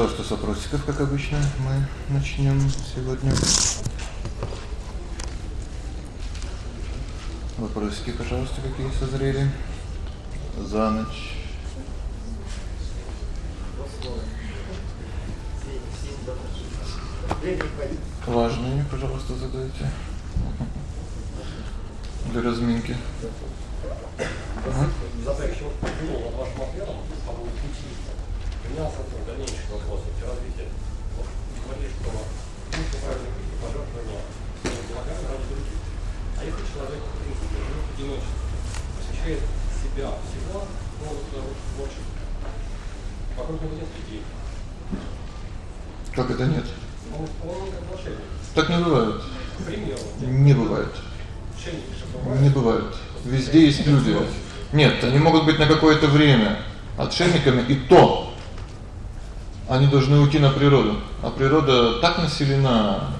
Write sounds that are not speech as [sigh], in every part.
Пожалуйста, с вопросиков, как обычно, мы начнём сегодня. Вопросики, пожалуйста, какие созрели за ночь. Важные, пожалуйста, задайте. Для разминки. Ага. Задача вот ну, вашему ответу, по поводу пути поднялся к дальнейшим вопросам развития. Вот, говорили, что лучше правильно пути пожертвования помогают ради других. А если человек, в принципе, живет в одиночестве, посвящает себя всего, ну, вот туда вот творчество, вокруг него нет людей. Как это нет? Он, он как волшебник. Так не бывает. Пример. Не бывает. Не бывает. Везде есть люди. Нет, они могут быть на какое-то время отшельниками и то они должны уйти на природу. А природа так населена,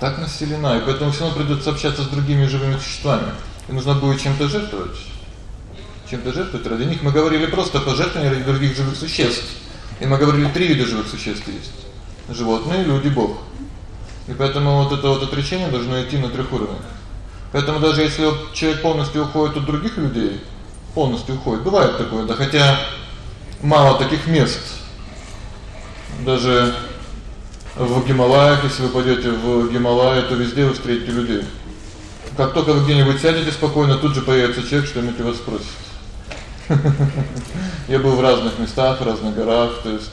так населена, и поэтому всё равно придётся общаться с другими живыми существами. И нужно будет чем-то жертвовать. Чем-то жертвовать ради них. Мы говорили просто пожертвование ради других живых существ. И мы говорили три вида живых существ есть. Животные, люди, Бог. И поэтому вот это вот отречение должно идти на трёх уровнях. Поэтому даже если человек полностью уходит от других людей, полностью уходит, бывает такое, да, хотя мало таких мест. Даже в Гималаях, если вы пойдёте в Гималаи, то везде вы встретите людей. Как только вы где-нибудь сядете спокойно, тут же появится человек, что-нибудь вас спросит. [laughs] Я был в разных местах, в разных горах, то есть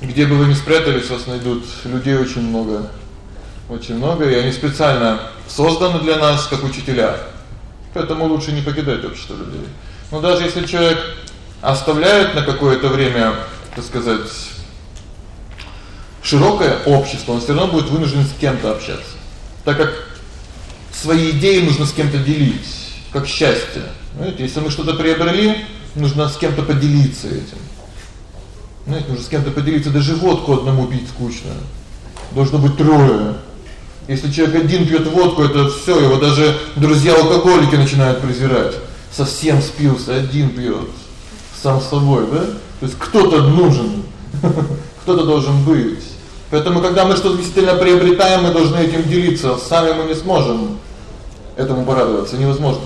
где бы вы ни спрятались, вас найдут. Людей очень много. Очень много, и они специально созданы для нас как учителя. Поэтому лучше не покидать общество людей. Но даже если человек оставляет на какое-то время, так сказать, широкое общество, он всё равно будет вынужден с кем-то общаться. Так как свои идеи нужно с кем-то делить, как счастье. Знаете, если мы что-то приобрели, нужно с кем-то поделиться этим. Знаете, нужно с кем-то поделиться, даже водку одному пить скучно. Должно быть трое. Если человек один пьёт водку, это всё, его даже друзья-алкоголики начинают презирать. Совсем спился, один пьёт. Сам с собой, да? То есть кто-то нужен. [laughs] Кто-то должен быть. Поэтому когда мы что-то действительно приобретаем, мы должны этим делиться. Сами мы не сможем этому порадоваться, невозможно.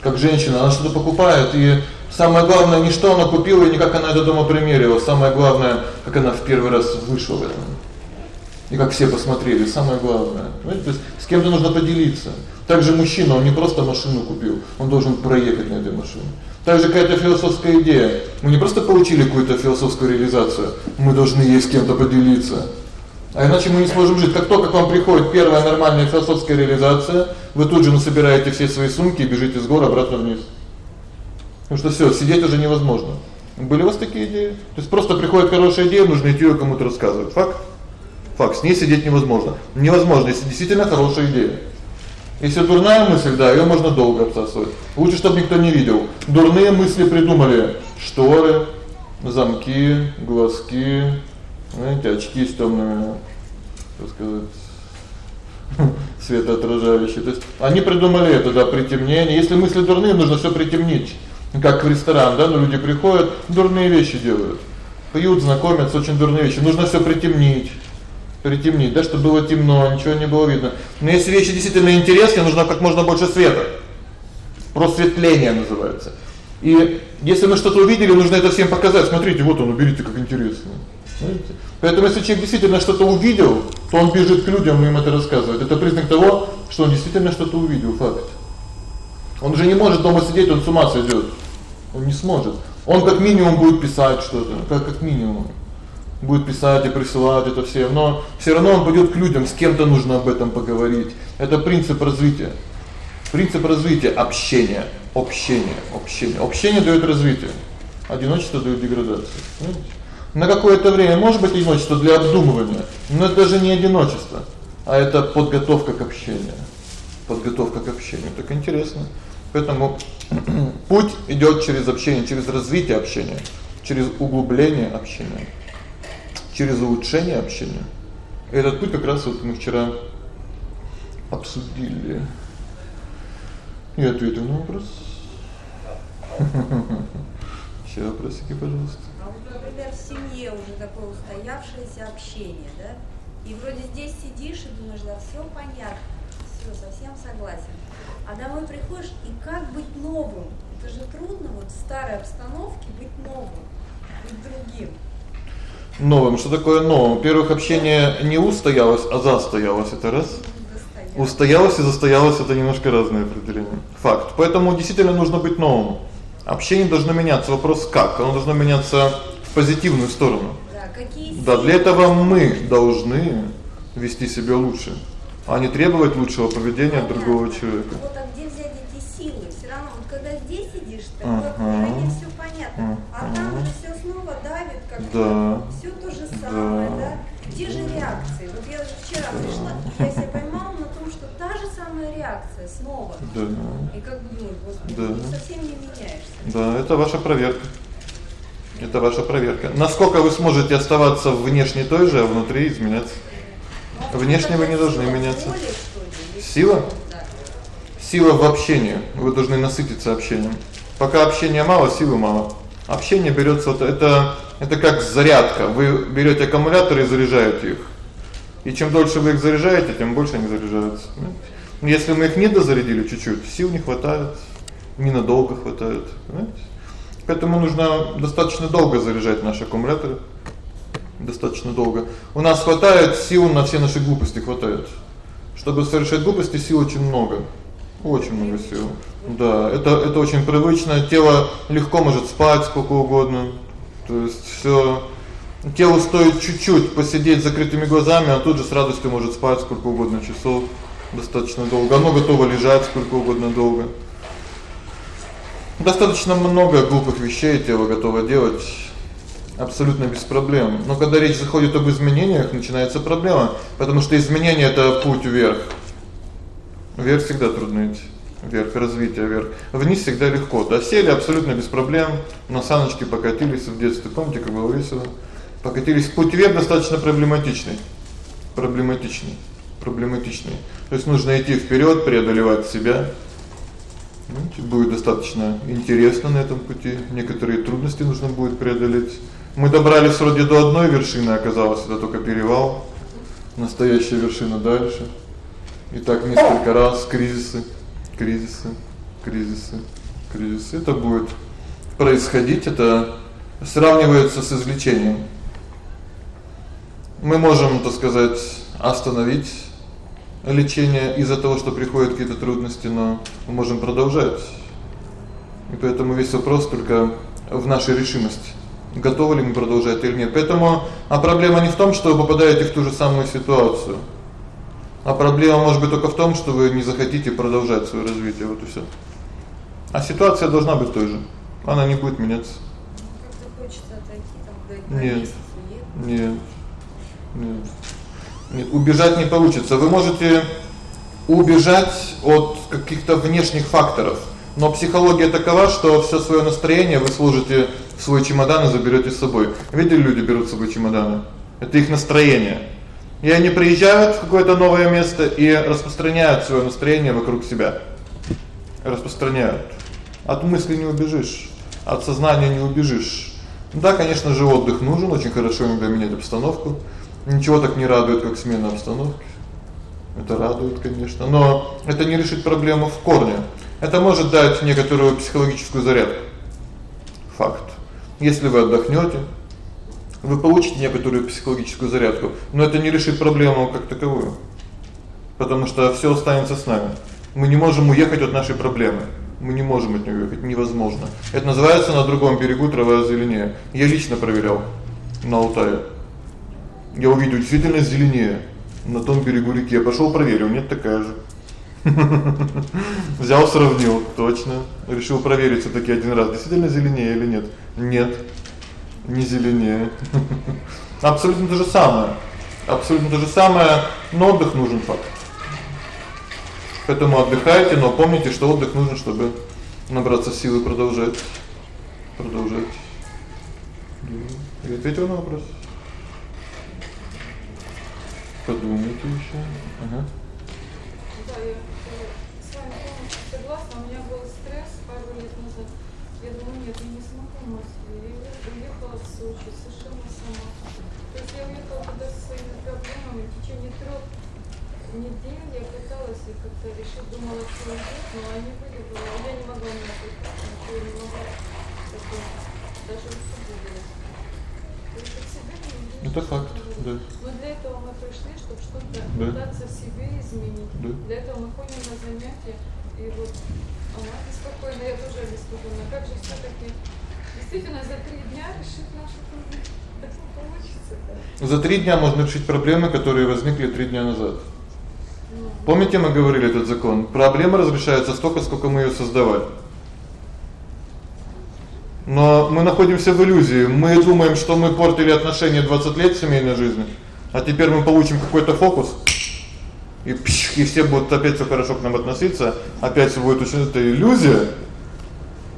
Как женщина, она что-то покупает, и самое главное не что она купила и не как она это дома примерила, самое главное, как она в первый раз вышла в этом. И как все посмотрели, самое главное. Понимаете, то есть с кем-то нужно поделиться. Также мужчина, он не просто машину купил, он должен проехать на этой машине. Также какая-то философская идея. Мы не просто получили какую-то философскую реализацию, мы должны ей с кем-то поделиться. А иначе мы не сможем жить. Как только к вам приходит первая нормальная философская реализация, вы тут же насобираете все свои сумки и бежите с гор обратно вниз. Потому что всё, сидеть уже невозможно. Были у вас такие идеи? То есть просто приходит хорошая идея, нужно идти её кому-то рассказывать. Факт. Факт, с ней сидеть невозможно. Невозможно, если действительно хорошая идея. Если дурная мысль, да, её можно долго обсасывать. Лучше, чтобы никто не видел. Дурные мысли придумали: шторы, замки, глазки, знаете, очки с тёмными, так сказать, [laughs] светоотражающие. То есть они придумали это, да, притемнение. Если мысли дурные, нужно всё притемнить. Как в ресторан, да, ну люди приходят, дурные вещи делают. Пьют, знакомятся, очень дурные вещи. Нужно всё притемнить притемнить, да, чтобы было темно, ничего не было видно. Но если вещи действительно интересные, нужно как можно больше света. Просветление называется. И если мы что-то увидели, нужно это всем показать. Смотрите, вот он, уберите, как интересно. Знаете? Поэтому если человек действительно что-то увидел, то он бежит к людям и им это рассказывает. Это признак того, что он действительно что-то увидел, факт. Он уже не может дома сидеть, он с ума сойдёт. Он не сможет. Он как минимум будет писать что-то, как как минимум будет писать и присылать это все, но всё равно он пойдёт к людям, с кем-то нужно об этом поговорить. Это принцип развития. Принцип развития общения, общение, общение. Общение даёт развитие. Одиночество даёт деградацию. Понимаете? На какое-то время может быть одиночество для обдумывания, но это даже не одиночество, а это подготовка к общению. Подготовка к общению. Так интересно. Поэтому [clears throat] путь идёт через общение, через развитие общения, через углубление общения через улучшение общения. Этот путь как раз вот мы вчера обсудили. Я ответил на вопрос. Ещё вопросики, пожалуйста. А вот, например, в семье уже такое устоявшееся общение, да? И вроде здесь сидишь и думаешь, да, все понятно, все, совсем согласен. А домой приходишь, и как быть новым? Это же трудно вот в старой обстановке быть новым, быть другим. Новым. Что такое новым? Во-первых, общение не устоялось, а застоялось. Это раз. Устоялось и застоялось это немножко разные определения. Факт. Поэтому действительно нужно быть новым. Общение должно меняться. Вопрос как? Оно должно меняться в позитивную сторону. Да, какие Да, для этого мы должны вести себя лучше, а не требовать лучшего поведения от другого человека. Вот а где взять эти силы? Все равно вот когда здесь сидишь, ты Ага. вот всё понятно, а там же всё снова давит как Да. Реакция снова. Да. И как бы думаешь, господи, Да. ну совсем не меняешься. Да, это ваша проверка. Это ваша проверка. Насколько вы сможете оставаться внешне той же, а внутри изменяться? Ну, Внешне вы не должны меняться. Сила? Да. Сила в общении. Вы должны насытиться общением. Пока общения мало, силы мало. Общение берётся вот это это как зарядка. Вы берёте аккумуляторы и заряжаете их. И чем дольше вы их заряжаете, тем больше они заряжаются. Понимаете? Если мы их не дозарядили чуть-чуть, сил не хватает, ненадолго хватает, понимаете? Поэтому нужно достаточно долго заряжать наши аккумуляторы. Достаточно долго. У нас хватает сил на все наши глупости хватает. Чтобы совершать глупости, сил очень много. Очень много сил. Да, это это очень привычно. Тело легко может спать сколько угодно. То есть всё телу стоит чуть-чуть посидеть с закрытыми глазами, а тут же с радостью может спать сколько угодно часов, достаточно долго. Оно готово лежать сколько угодно долго. Достаточно много глупых вещей тело готово делать абсолютно без проблем. Но когда речь заходит об изменениях, начинается проблема, потому что изменения это путь вверх. Вверх всегда трудно идти. Вверх развитие вверх. Вниз всегда легко. Да сели абсолютно без проблем, на саночке покатились в детстве, помните, как было весело. Покатились. Путь вверх достаточно проблематичный. Проблематичный. Проблематичный. То есть нужно идти вперёд, преодолевать себя. Ну, будет достаточно интересно на этом пути. Некоторые трудности нужно будет преодолеть. Мы добрались вроде до одной вершины, оказалось, это только перевал. Настоящая вершина дальше. И так несколько раз кризисы, кризисы, кризисы, кризисы. Это будет происходить, это сравнивается с извлечением. Мы можем, так сказать, остановить лечение из-за того, что приходят какие-то трудности, но мы можем продолжать. И поэтому весь вопрос только в нашей решимости. Готовы ли мы продолжать или нет. Поэтому а проблема не в том, что вы попадаете в ту же самую ситуацию. А проблема может быть только в том, что вы не захотите продолжать своё развитие, вот и всё. А ситуация должна быть той же. Она не будет меняться. Как-то хочется отойти там к Нет. нет? Нет. Нет. Убежать не получится. Вы можете убежать от каких-то внешних факторов. Но психология такова, что всё своё настроение вы сложите в свой чемодан и заберёте с собой. Видели, люди берут с собой чемоданы. Это их настроение. И они приезжают в какое-то новое место и распространяют своё настроение вокруг себя. Распространяют. От мысли не убежишь, от сознания не убежишь. Да, конечно же, отдых нужен, очень хорошо иногда менять обстановку. Ничего так не радует, как смена обстановки. Это радует, конечно, но это не решит проблему в корне. Это может дать некоторую психологическую зарядку. Факт. Если вы отдохнёте, вы получите некоторую психологическую зарядку, но это не решит проблему как таковую. Потому что всё останется с нами. Мы не можем уехать от нашей проблемы. Мы не можем от неё уехать, невозможно. Это называется на другом берегу трава зеленее. Я лично проверял на Алтае. Я увидел действительно зеленее на том берегу реки. Я пошёл проверил, нет такая же. [laughs] Взял, сравнил, точно. Решил проверить всё-таки один раз, действительно зеленее или нет. Нет. Не зеленее. [laughs] Абсолютно то же самое. Абсолютно то же самое, но отдых нужен факт. Поэтому отдыхайте, но помните, что отдых нужен, чтобы набраться сил и продолжать продолжать. Я ответил на вопрос. Подумайте ещё. Ага. Да, я с вами полностью согласна. У меня был стресс пару лет назад. Я думаю, нет, я не смогу в Москве. Я уехала в Сочи совершенно сама. То есть я уехала туда со своими проблемами в течение трех недель я пыталась их как-то решить, думала, что уйдет, но они были, я не могла найти, ничего не могла, даже в суде делать. Не. Это факт, да. Но для этого мы что-то Да. пытаться себе изменить. Да. Для этого мы ходим на занятия, и вот она беспокойна, я тоже обеспокоена. Как же все-таки действительно за три дня решить нашу проблему? Так не получится. Да? За три дня можно решить проблемы, которые возникли три дня назад. Ну, Помните, мы говорили этот закон? Проблема разрешается столько, сколько мы её создавали. Но мы находимся в иллюзии. Мы думаем, что мы портили отношения 20 лет семейной жизни, а теперь мы получим какой-то фокус. И пш, и все будут опять всё хорошо к нам относиться, опять всё будет очень это иллюзия.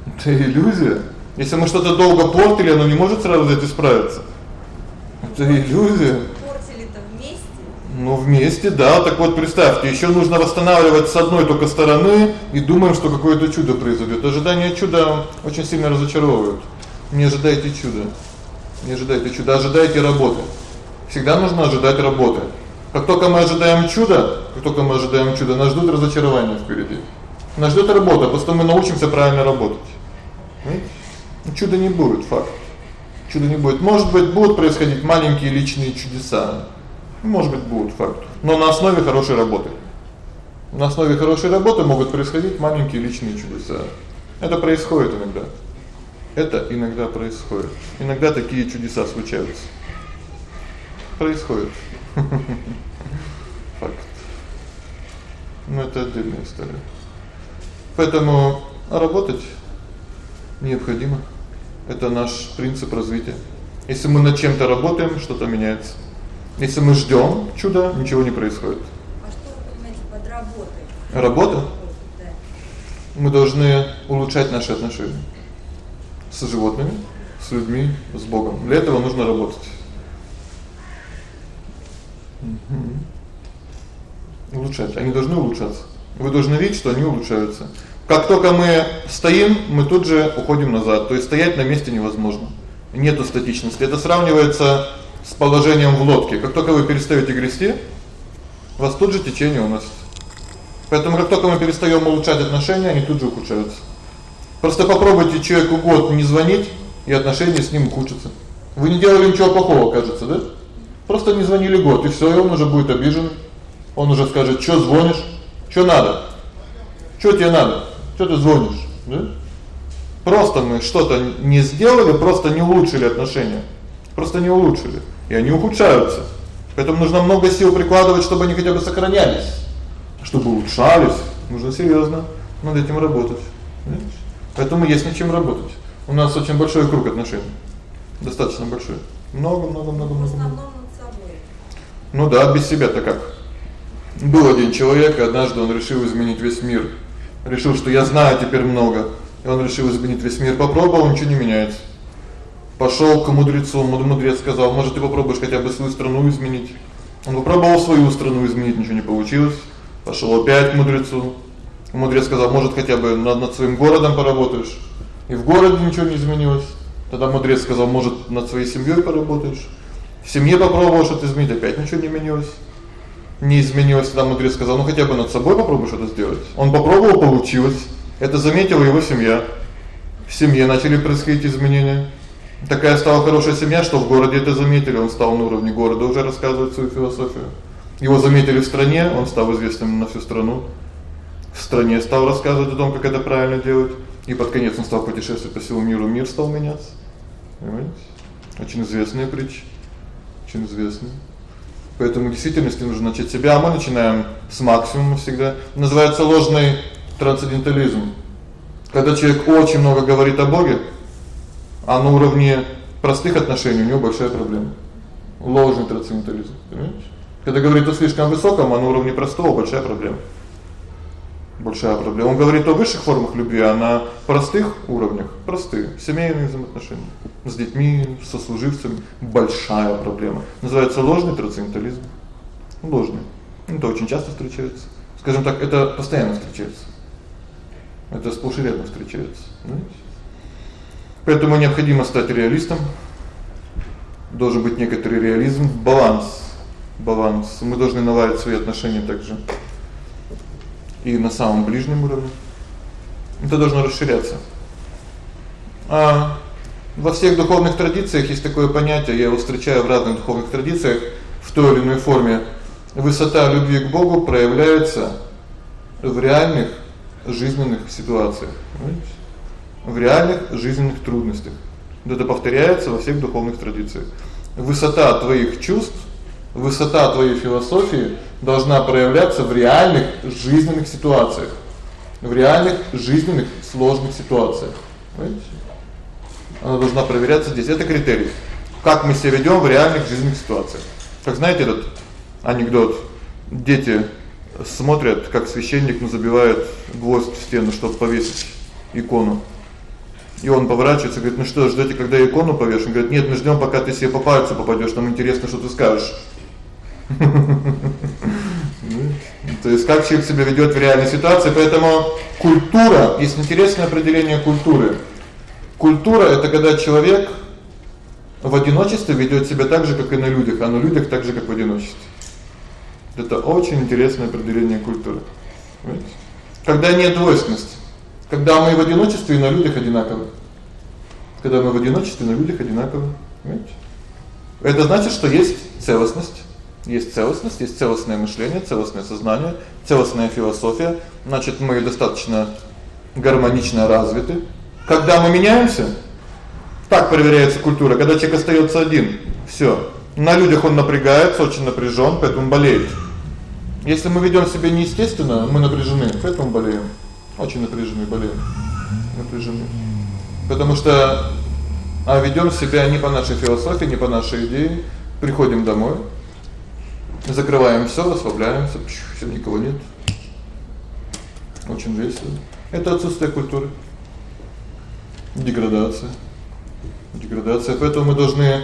Это иллюзия. Если мы что-то долго портили, оно не может сразу и исправиться. Это иллюзия. Портили-то вместе. Ну вместе, да. Так вот представьте, ещё нужно восстанавливать с одной только стороны и думаем, что какое-то чудо произойдёт. Ожидание чуда очень сильно разочаровывает. Не ожидайте чуда. Не ожидайте чуда, ожидайте работы. Всегда нужно ожидать работы. Как только мы ожидаем чуда, как только мы ожидаем чуда, нас ждут разочарования впереди. Нас ждёт работа, просто мы научимся правильно работать. Понимаете? Чуда не будет, факт. Чуда не будет. Может быть, будут происходить маленькие личные чудеса. Может быть, будут факт. Но на основе хорошей работы. На основе хорошей работы могут происходить маленькие личные чудеса. Это происходит иногда. Это иногда происходит. Иногда такие чудеса случаются. Происходит. Факт. Но это отдельная история. Поэтому работать необходимо. Это наш принцип развития. Если мы над чем-то работаем, что-то меняется. Если мы ждём чуда, ничего не происходит. А что вы понимаете под работой? Работа Да. мы должны улучшать наши отношения с животными, с людьми, с Богом. Для этого нужно работать. Мгм. Улучшать. Они должны улучшаться. Вы должны видеть, что они улучшаются. Как только мы стоим, мы тут же уходим назад. То есть стоять на месте невозможно. Нету статичности. Это сравнивается с положением в лодке. Как только вы перестаёте грести, вас тут же течение уносит. Поэтому как только мы перестаём улучшать отношения, они тут же ухудшаются. Просто попробуйте человеку год не звонить, и отношения с ним ухудшатся. Вы не делали ничего плохого, кажется, да? Просто не звонили год, и всё, и он уже будет обижен. Он уже скажет: "Что звонишь? Что надо? Что тебе надо? Что ты звонишь?" Да? Просто мы что-то не сделали, просто не улучшили отношения. Просто не улучшили, и они ухудшаются. Поэтому нужно много сил прикладывать, чтобы они хотя бы сохранялись. Чтобы улучшались, нужно серьёзно над этим работать. Понимаете? Поэтому есть над чем работать. У нас очень большой круг отношений. Достаточно большой. Много, много, много, много. Ну да, без себя-то как? Был один человек, и однажды он решил изменить весь мир. Решил, что я знаю теперь много. И он решил изменить весь мир. Попробовал, ничего не меняется. Пошёл к мудрецу, муд- мудрец сказал: "Может, ты попробуешь хотя бы свою страну изменить?" Он попробовал свою страну изменить, ничего не получилось. Пошёл опять к мудрецу. Мудрец сказал: "Может, хотя бы над над своим городом поработаешь?" И в городе ничего не изменилось. Тогда мудрец сказал: "Может, над своей семьёй поработаешь?" В семье попробовал что-то изменить, опять ничего не менялось. Не изменилось, тогда мудрец сказал: "Ну хотя бы над собой попробуй что-то сделать". Он попробовал, получилось. Это заметила его семья. В семье начали происходить изменения. Такая стала хорошая семья, что в городе это заметили, он стал на уровне города уже рассказывать свою философию. Его заметили в стране, он стал известным на всю страну. В стране стал рассказывать о том, как это правильно делать, и под конец он стал путешествовать по всему миру, мир стал меняться. Понимаете? Очень известная притча. Очень известная. Поэтому в действительности нужно начать с себя, а мы начинаем с максимума всегда. Называется ложный трансцендентализм. Когда человек очень много говорит о Боге, а на уровне простых отношений у него большая проблема. Ложный трансцендентализм, понимаете? Когда говорит о слишком высоком, а на уровне простого большая проблема. Большая проблема. Он говорит о высших формах любви, а на простых уровнях, простые семейные взаимоотношения с детьми, со служивцами большая проблема. Называется ложный трансцендентализм. Ложный. Это очень часто встречается. Скажем так, это постоянно встречается. Это сплошь и рядом встречается, знаете? Поэтому необходимо стать реалистом. Должен быть некоторый реализм, баланс. Баланс. Мы должны наладить свои отношения также и на самом ближнем уровне. Это должно расширяться. А во всех духовных традициях есть такое понятие, я его встречаю в разных духовных традициях в той или иной форме. Высота любви к Богу проявляется в реальных жизненных ситуациях? В реальных жизненных трудностях. Это повторяется во всех духовных традициях. Высота твоих чувств, высота твоей философии должна проявляться в реальных жизненных ситуациях, в реальных жизненных сложных ситуациях. Понимаете? Она должна проверяться здесь. Это критерий. Как мы себя ведём в реальных жизненных ситуациях. Как знаете этот анекдот. Дети смотрят, как священник ну забивает гвоздь в стену, чтобы повесить икону. И он поворачивается говорит: "Ну что, ждёте, когда икону повешен?" Он говорит: "Нет, мы ждём, пока ты себе по пальцу попадёшь. Нам интересно, что ты скажешь". То есть как человек себя ведёт в реальной ситуации, поэтому культура, есть интересное определение культуры. Культура это когда человек в одиночестве ведёт себя так же, как и на людях, а на людях так же, как в одиночестве. Это очень интересное определение культуры. Понимаете? Когда нет двойственности. Когда мы в одиночестве и на людях одинаковы. Когда мы в одиночестве, на людях одинаковы, понимаете? Это значит, что есть целостность. Есть целостность, есть целостное мышление, целостное сознание, целостная философия. Значит, мы достаточно гармонично развиты. Когда мы меняемся, так проверяется культура, когда человек остаётся один. Всё. На людях он напрягается, очень напряжён, поэтому болеет. Если мы ведём себя неестественно, мы напряжены, поэтому болеем. Очень напряжены, болеем. Напряжены. Потому что а ведём себя не по нашей философии, не по нашей идее. Приходим домой, закрываем всё, расслабляемся, всё никого нет. Очень весело. Это отсутствие культуры. Деградация. Деградация. Поэтому мы должны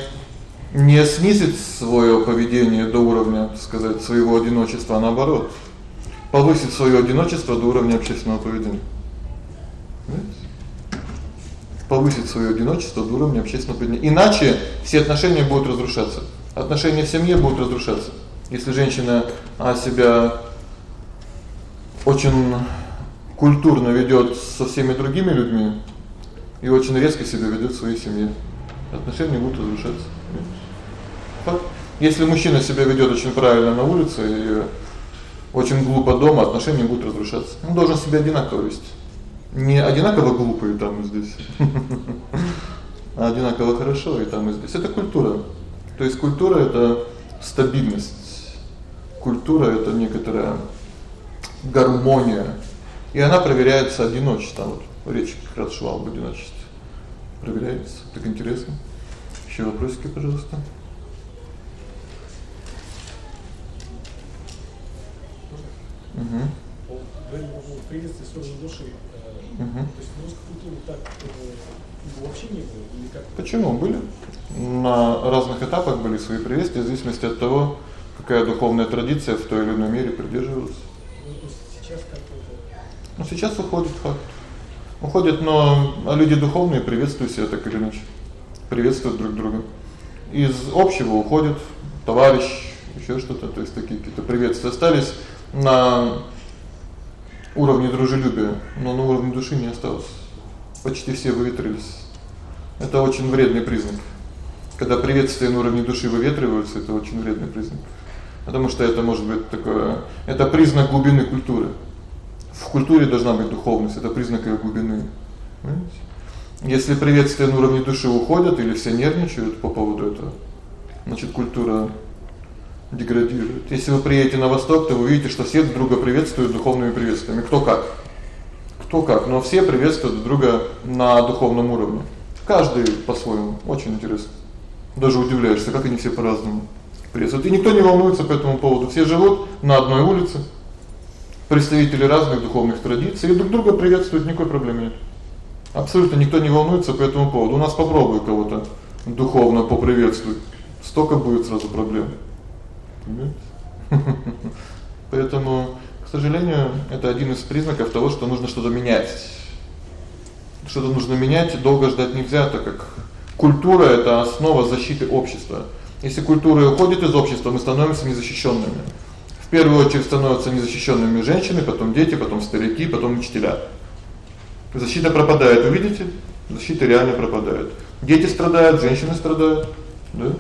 не снизить своё поведение до уровня, так сказать, своего одиночества, а наоборот, повысить своё одиночество до уровня общественного поведения. Понимаете? Повысить своё одиночество до уровня общественного поведения. Иначе все отношения будут разрушаться. Отношения в семье будут разрушаться. Если женщина а себя очень культурно ведёт со всеми другими людьми и очень резко себя ведёт в своей семье, отношения будут разрушаться. Так? Если мужчина себя ведёт очень правильно на улице и очень глупо дома, отношения будут разрушаться. Он должен себя одинаково вести. Не одинаково глупо и там и здесь. [laughs] А одинаково хорошо и там и здесь. Это культура. То есть культура это стабильность. Культура это некоторая гармония. И она проверяется одиночеством. Вот речь как раз шла об одиночестве. Проверяется. Так интересно. Ещё вопросики, пожалуйста. Угу. В приветствии души. Угу. То есть в русской так вообще не было или как? Почему были? На разных этапах были свои приветствия в зависимости от того, какая духовная традиция в той или иной мере придерживалась. Ну, сейчас как? Ну сейчас уходит факт. Уходит, но люди духовные приветствуют себя так или иначе. Приветствуют друг друга. Из общего уходит товарищ, ещё что-то, то есть такие какие-то приветствия остались на уровне дружелюбия, но на уровне души не осталось. Почти все выветрились. Это очень вредный признак. Когда приветствия на уровне души выветриваются, это очень вредный признак. Потому что это может быть такое это признак глубины культуры. В культуре должна быть духовность, это признак её глубины. Понимаете? Если приветствия на уровне души уходят или все нервничают по поводу этого, значит, культура деградирует. Если вы приедете на восток, то вы увидите, что все друг друга приветствуют духовными приветствиями. Кто как? Кто как, но все приветствуют друг друга на духовном уровне. Каждый по-своему. Очень интересно. Даже удивляешься, как они все по-разному приветствуют. И никто не волнуется по этому поводу. Все живут на одной улице. Представители разных духовных традиций и друг друга приветствуют, никакой проблемы нет. Абсолютно никто не волнуется по этому поводу. У нас попробуй кого-то духовно поприветствовать. Столько будет сразу проблем. [laughs] Поэтому, к сожалению, это один из признаков того, что нужно что-то менять. Что-то нужно менять, долго ждать нельзя, так как культура это основа защиты общества. Если культура уходит из общества, мы становимся незащищенными. В первую очередь становятся незащищенными женщины, потом дети, потом старики, потом учителя. Защита пропадает, вы видите? Защита реально пропадает. Дети страдают, женщины страдают, да?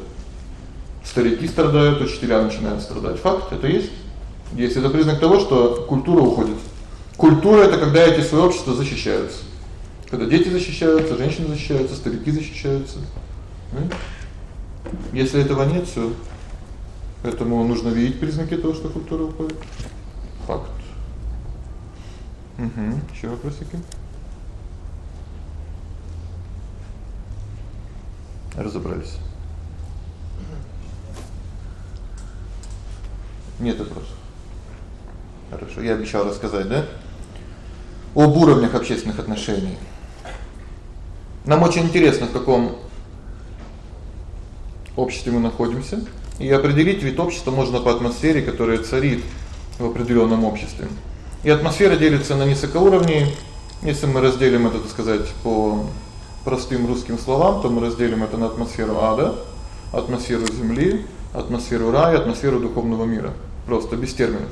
Старики страдают, учителя начинают страдать. Факт это есть. Есть это признак того, что культура уходит. Культура это когда эти свои общества защищаются. Когда дети защищаются, женщины защищаются, старики защищаются. Если этого нет, всё. Поэтому нужно видеть признаки того, что культура уходит. Факт. Угу. Ещё вопросики? Разобрались. Нет вопросов. Хорошо, я обещал рассказать, да? Об уровнях общественных отношений. Нам очень интересно, в каком обществе мы находимся, и определить вид общества можно по атмосфере, которая царит в определённом обществе. И атмосфера делится на несколько уровней. Если мы разделим это, так сказать, по простым русским словам, то мы разделим это на атмосферу ада, атмосферу земли, атмосферу рая, атмосферу духовного мира. Просто без терминов.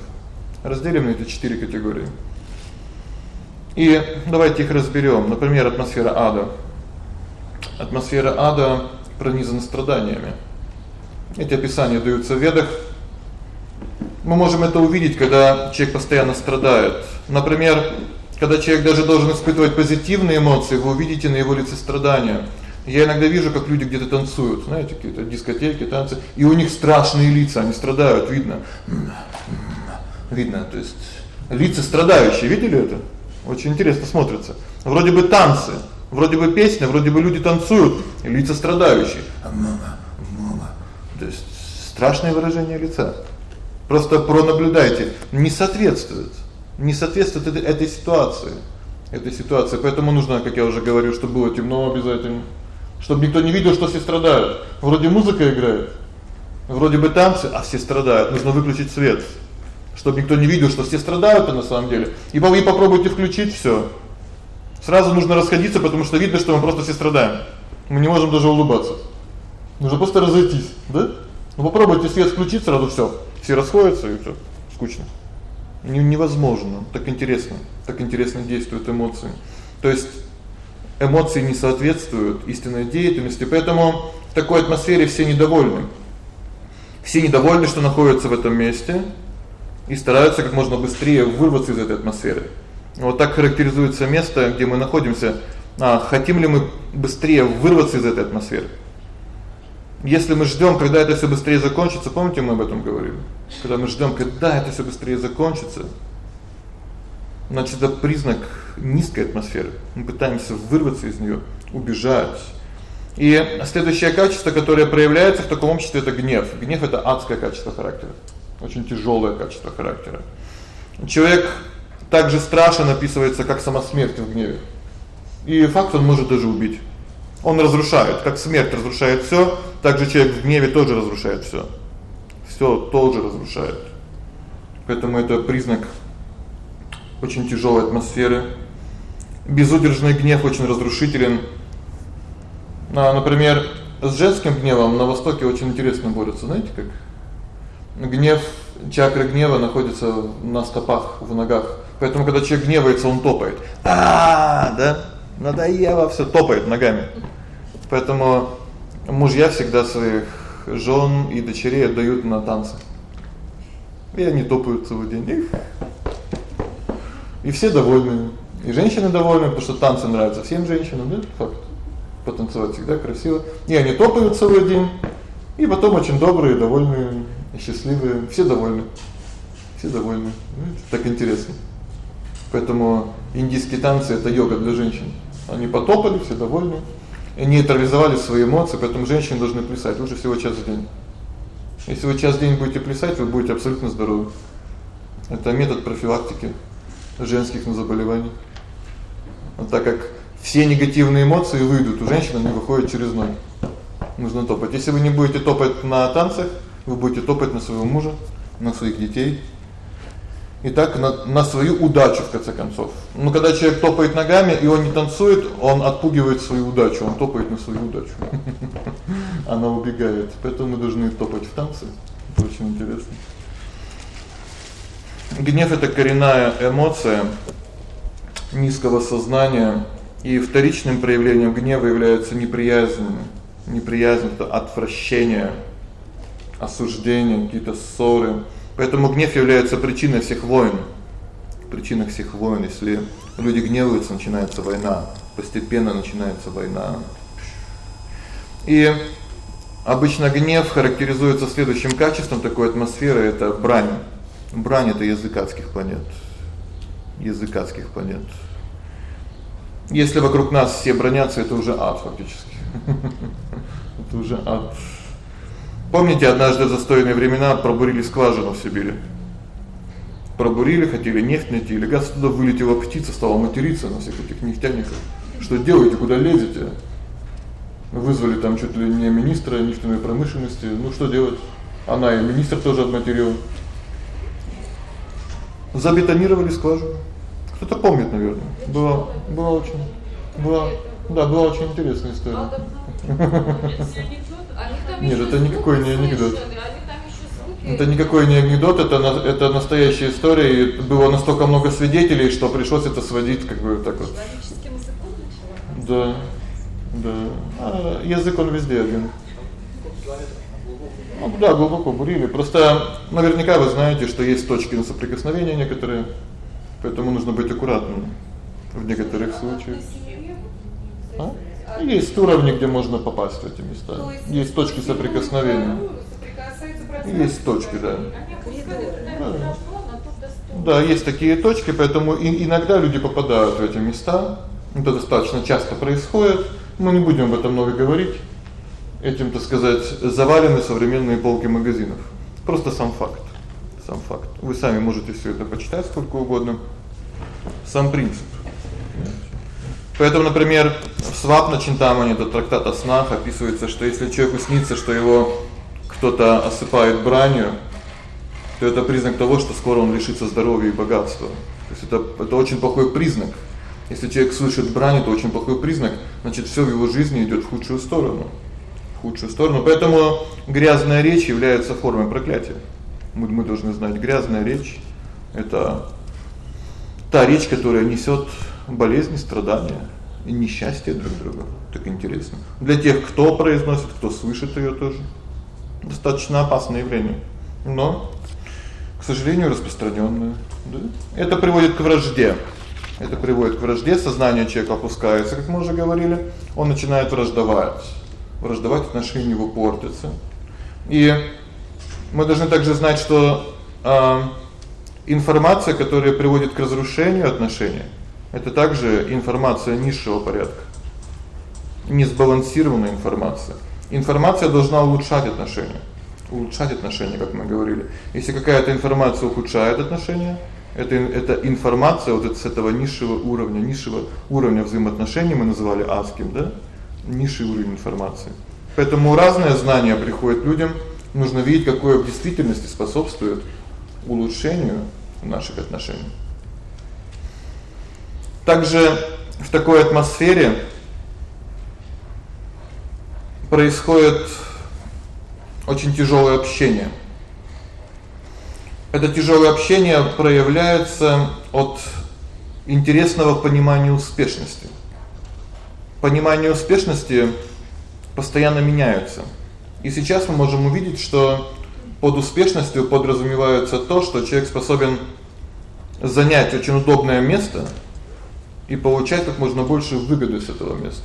Разделим на эти четыре категории. И давайте их разберём. Например, атмосфера ада. Атмосфера ада пронизана страданиями. Эти описания даются в Ведах. Мы можем это увидеть, когда человек постоянно страдает. Например, когда человек даже должен испытывать позитивные эмоции, вы увидите на его лице страдания. Я иногда вижу, как люди где-то танцуют, знаете, какие-то дискотеки, танцы, и у них страшные лица, они страдают, видно. Видно, то есть лица страдающие, видели это? Очень интересно смотрится. Вроде бы танцы, вроде бы песня, вроде бы люди танцуют, лица страдающие. Мама, мама. То есть страшное выражение лица. Просто пронаблюдайте, не соответствует. Не соответствует этой, этой ситуации. Этой ситуации. Поэтому нужно, как я уже говорил, чтобы было темно обязательно, чтобы никто не видел, что все страдают. Вроде музыка играет, вроде бы танцы, а все страдают. Нужно выключить свет, чтобы никто не видел, что все страдают на самом деле. И вы попробуйте включить всё. Сразу нужно расходиться, потому что видно, что мы просто все страдаем. Мы не можем даже улыбаться. Нужно просто разойтись, да? Ну попробуйте свет включить, сразу всё. Все расходятся и всё. Скучно. Невозможно. Так интересно. Так интересно действуют эмоции. То есть эмоции не соответствуют истинной деятельности, поэтому в такой атмосфере все недовольны. Все недовольны, что находятся в этом месте и стараются как можно быстрее вырваться из этой атмосферы. Вот так характеризуется место, где мы находимся. А хотим ли мы быстрее вырваться из этой атмосферы? Если мы ждём, когда это всё быстрее закончится, помните, мы об этом говорили. Когда мы ждём, когда это всё быстрее закончится, значит, это признак низкой атмосферы. Мы пытаемся вырваться из неё, убежать. И следующее качество, которое проявляется в таком обществе это гнев. Гнев это адское качество характера. Очень тяжёлое качество характера. Человек также страшен описывается как сама смерть в гневе. И факт он может даже убить. Он разрушает, как смерть разрушает всё, так же человек в гневе тоже разрушает всё. Всё тоже разрушает. Поэтому это признак очень тяжёлой атмосферы. Безудержный гнев очень разрушителен. А, например, с женским гневом на востоке очень интересно борются, знаете как? Гнев, чакра гнева находится на стопах, в ногах. Поэтому когда человек гневается, он топает. А, да? Надоело всё, топает ногами. Поэтому мужья всегда своих жён и дочерей отдают на танцы. И они топают целый день. И все довольны. И женщины довольны, потому что танцы нравятся всем женщинам, да? Факт. Потанцевать всегда красиво. И они топают целый день. И потом очень добрые, довольные, счастливые, все довольны. Все довольны. Ну, так интересно. Поэтому индийские танцы это йога для женщин. Они потопали, все довольны. И нейтрализовали свои эмоции, поэтому женщины должны плясать лучше всего час в день. Если вы час в день будете плясать, вы будете абсолютно здоровы. Это метод профилактики женских заболеваний. Вот так как все негативные эмоции выйдут, у женщины они выходят через ноги. Нужно топать. Если вы не будете топать на танцах, вы будете топать на своего мужа, на своих детей. И так на на свою удачу в конце концов. Но когда человек топает ногами и он не танцует, он отпугивает свою удачу, он топает на свою удачу. [laughs] Она убегает. Поэтому мы должны топать в танце. Это очень интересно. Гнев это коренная эмоция низкого сознания, и вторичным проявлением гнева является неприязнь. Неприязнь это отвращение, осуждение, какие-то ссоры. Поэтому гнев является причиной всех войн. Причиной всех войн, если люди гневаются, начинается война, постепенно начинается война. И обычно гнев характеризуется следующим качеством такой атмосферы это брань. Брань это язык адских планет. Язык адских планет. Если вокруг нас все бронятся, это уже ад фактически. [laughs] Это уже ад. Помните, однажды в застойные времена пробурили скважину в Сибири. Пробурили, хотели нефть найти, или газ туда вылетела птица, стала материться на всех этих нефтяников. Что делаете, куда лезете? Вызвали там чуть ли не министра нефтяной промышленности. Ну что делать? Она и министр тоже обматерил. Забетонировали скважину. Кто-то помнит, наверное. Было было очень было да, была очень интересная история. Нет, это никакой не анекдот. Это никакой не анекдот, это это настоящая история, и было настолько много свидетелей, что пришлось это сводить как бы так вот. Да. Да. А язык он везде один. Ну да, глубоко бурили. Просто наверняка вы знаете, что есть точки соприкосновения некоторые. Поэтому нужно быть аккуратным в некоторых случаях. А? Есть уровни, где можно попасть в эти места. Есть точки соприкосновения. Есть точки, да. Да. Да, есть такие точки, поэтому иногда люди попадают в эти места. Это достаточно часто происходит. Мы не будем об этом много говорить. Этим, так сказать, завалены современные полки магазинов. Просто сам факт. Сам факт. Вы сами можете всё это почитать сколько угодно. Сам принцип. Поэтому, например, в Свапна Чинтамани, это трактат о снах, описывается, что если человеку снится, что его кто-то осыпает бранью, то это признак того, что скоро он лишится здоровья и богатства. То есть это это очень плохой признак. Если человек слышит брань, это очень плохой признак, значит, всё в его жизни идёт в худшую сторону. В худшую сторону. Поэтому грязная речь является формой проклятия. Мы мы должны знать, грязная речь это та речь, которая несёт болезни, страдания и несчастье друг другу. Так интересно. Для тех, кто произносит, кто слышит её тоже. Достаточно опасное явление. Но, к сожалению, распространённое, да? Это приводит к вражде. Это приводит к вражде, сознание человека опускается, как мы уже говорили, он начинает враждовать. Враждовать отношения его портятся. И мы должны также знать, что э информация, которая приводит к разрушению отношений, это также информация низшего порядка. Несбалансированная информация. Информация должна улучшать отношения. Улучшать отношения, как мы говорили. Если какая-то информация ухудшает отношения, это это информация вот это с этого низшего уровня, низшего уровня взаимоотношений мы называли адским, да? Низший уровень информации. Поэтому разные знания приходят людям, нужно видеть, какое в действительности способствует улучшению наших отношений. Также в такой атмосфере происходит очень тяжёлое общение. Это тяжёлое общение проявляется от интересного понимания успешности. Понимание успешности постоянно меняется. И сейчас мы можем увидеть, что под успешностью подразумевается то, что человек способен занять очень удобное место и получать как можно больше выгоды с этого места.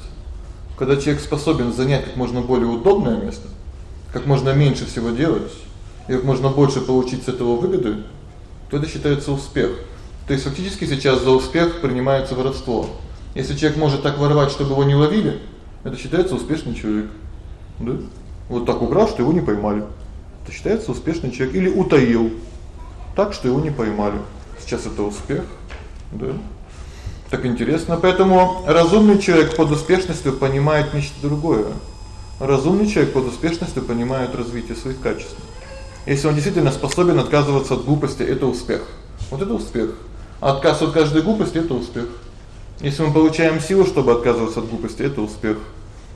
Когда человек способен занять как можно более удобное место, как можно меньше всего делать и как можно больше получить с этого выгоды, то это считается успех. То есть фактически сейчас за успех принимается воровство. Если человек может так воровать, чтобы его не ловили, это считается успешный человек. Да? Вот так украл, что его не поймали. Это считается успешный человек или утаил так, что его не поймали. Сейчас это успех, да? Так интересно, поэтому разумный человек под успешностью понимает нечто другое. Разумный человек под успешностью понимает развитие своих качеств. Если он действительно способен отказываться от глупости, это успех. Вот это успех. Отказ от каждой глупости это успех. Если мы получаем силу, чтобы отказываться от глупости, это успех.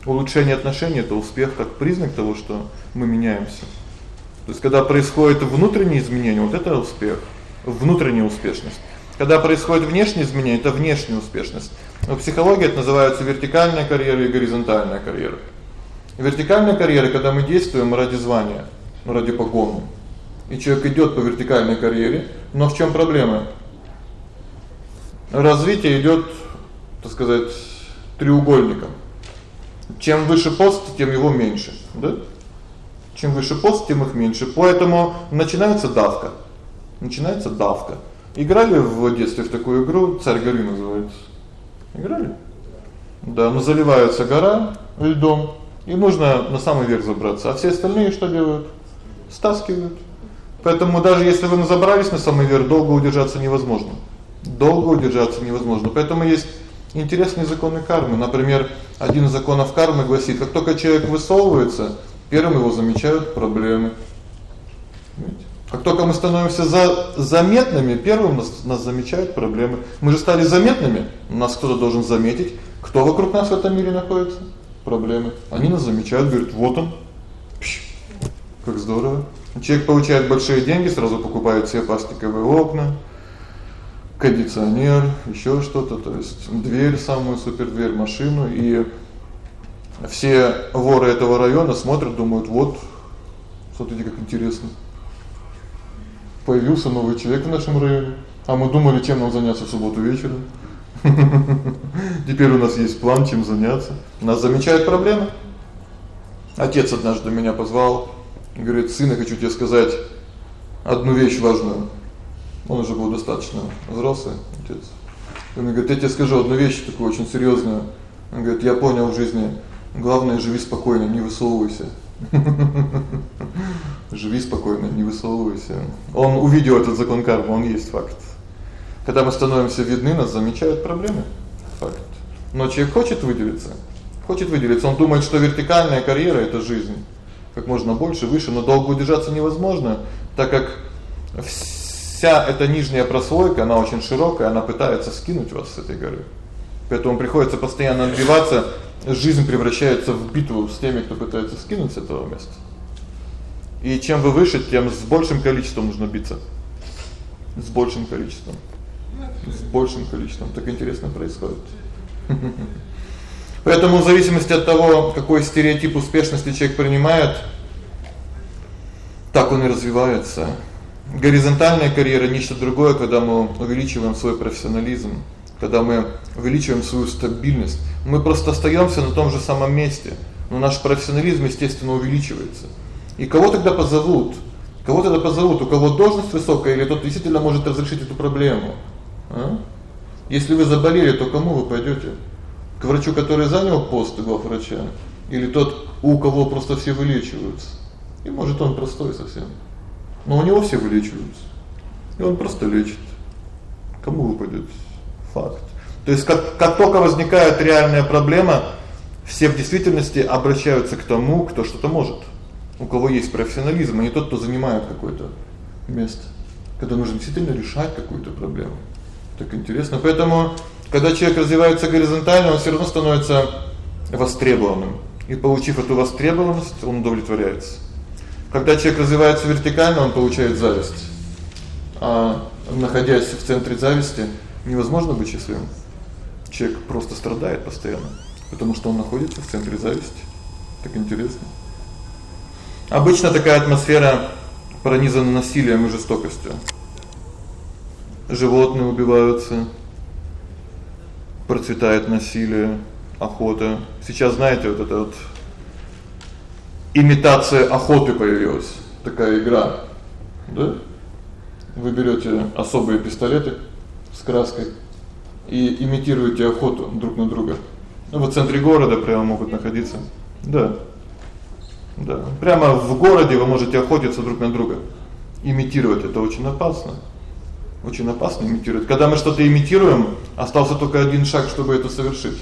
Улучшение отношений это успех как признак того, что мы меняемся. То есть когда происходит внутренние изменения, вот это успех, внутренняя успешность. Когда происходит внешние изменения это внешняя успешность. В психологии это называется вертикальная карьера и горизонтальная карьера. Вертикальная карьера, когда мы действуем ради звания, ради погоны. И человек идёт по вертикальной карьере, но в чём проблема? Развитие идёт, так сказать, треугольником. Чем выше пост, тем его меньше, да? Чем выше пост, тем их меньше. Поэтому начинается давка. Начинается давка. Играли в детстве в такую игру, Царь горы называется. Играли? Да, ну заливается гора льдом, и нужно на самый верх забраться. А все остальные что делают? Стаскивают. Поэтому даже если вы забрались на самый верх, долго удержаться невозможно. Долго удержаться невозможно. Поэтому есть интересные законы кармы. Например, один из законов кармы гласит: как только человек высовывается, первым его замечают проблемы. Видите? Как только мы становимся за заметными, первым нас нас замечают проблемы. Мы же стали заметными, нас кто-то должен заметить, кто вокруг нас в этом мире находится. Проблемы. Они нас замечают, говорят: "Вот он". Как здорово. Человек получает большие деньги, сразу покупает себе пластиковые окна, кондиционер, ещё что-то, то есть дверь, самую супер дверь, машину, и все воры этого района смотрят, думают: "Вот, смотрите, как интересно" появился новый человек в нашем районе, а мы думали, чем нам заняться в субботу вечером. [laughs] Теперь у нас есть план, чем заняться. Нас замечают проблемы. Отец однажды меня позвал, говорит: "Сын, я хочу тебе сказать одну вещь важную". Он уже был достаточно взрослый отец. Он говорит: "Я тебе скажу одну вещь такую очень серьёзную". Он говорит: "Я понял в жизни, главное живи спокойно, не высовывайся". [laughs] Живи спокойно, не высовывайся. Он увидел этот закон кармы, он есть факт. Когда мы становимся видны, нас замечают проблемы. Факт. Но человек хочет выделиться. Хочет выделиться. Он думает, что вертикальная карьера это жизнь. Как можно больше, выше, но долго удержаться невозможно, так как вся эта нижняя прослойка, она очень широкая, она пытается скинуть вас с этой горы. Поэтому приходится постоянно отбиваться жизнь превращается в битву с теми, кто пытается скинуть с этого места. И чем вы выше, тем с большим количеством нужно биться. С большим количеством. С большим количеством. Так интересно происходит. [laughs] Поэтому в зависимости от того, какой стереотип успешности человек принимает, так он и развивается. Горизонтальная карьера нечто другое, когда мы увеличиваем свой профессионализм, когда мы увеличиваем свою стабильность. Мы просто остаёмся на том же самом месте, но наш профессионализм, естественно, увеличивается. И кого тогда позовут? Кого тогда позовут? У кого должность высокая или тот действительно может разрешить эту проблему? А? Если вы заболели, то кому вы пойдёте? К врачу, который занял пост главврача, или тот, у кого просто все вылечиваются? И может он простой совсем. Но у него все вылечиваются. И он просто лечит. Кому вы пойдёте? Факт. То есть как как только возникает реальная проблема, все в действительности обращаются к тому, кто что-то может. У кого есть профессионализм, а не тот, кто занимает какое-то место, когда нужно действительно решать какую-то проблему. Так интересно. Поэтому когда человек развивается горизонтально, он всё равно становится востребованным. И получив эту востребованность, он удовлетворяется. Когда человек развивается вертикально, он получает зависть. А находясь в центре зависти, невозможно быть счастливым. Человек просто страдает постоянно, потому что он находится в центре зависти. Так интересно. Обычно такая атмосфера пронизана насилием и жестокостью. Животные убиваются, процветает насилие, охота. Сейчас, знаете, вот это вот имитация охоты появилась, такая игра. Да? Вы берёте особые пистолеты с краской и имитируете охоту друг на друга. Ну, в центре города прямо могут находиться. Да. Да. Прямо в городе вы можете охотиться друг на друга. Имитировать это очень опасно. Очень опасно имитировать. Когда мы что-то имитируем, остался только один шаг, чтобы это совершить.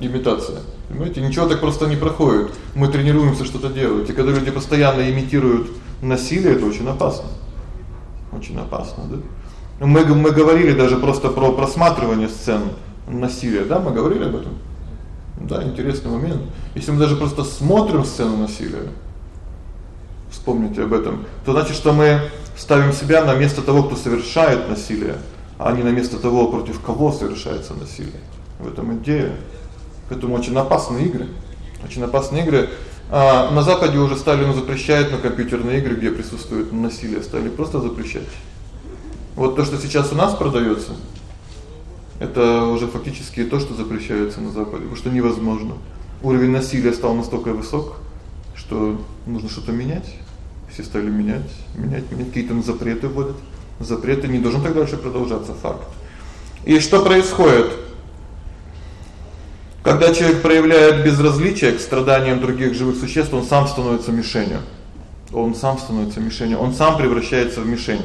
Имитация. Понимаете, ничего так просто не проходит. Мы тренируемся что-то делать. И когда люди постоянно имитируют насилие, это очень опасно. Очень опасно, да? Мы мы говорили даже просто про просматривание сцен насилия, да, мы говорили об этом. Да, интересный момент. Если мы даже просто смотрим сцену насилия, вспомните об этом, то значит, что мы ставим себя на место того, кто совершает насилие, а не на место того, против кого совершается насилие. В этом идея. Поэтому очень опасные игры. Очень опасные игры. А на западе уже стали ну, запрещать на компьютерные игры, где присутствует насилие, стали просто запрещать. Вот то, что сейчас у нас продаётся, это уже фактически то, что запрещается на западе, потому что невозможно. Уровень насилия стал настолько высок, что нужно что-то менять. Все стали менять, менять, менять какие-то запреты вводят. Запреты не должен так дальше продолжаться факт. И что происходит? Когда человек проявляет безразличие к страданиям других живых существ, он сам становится мишенью. Он сам становится мишенью, он сам превращается в мишень.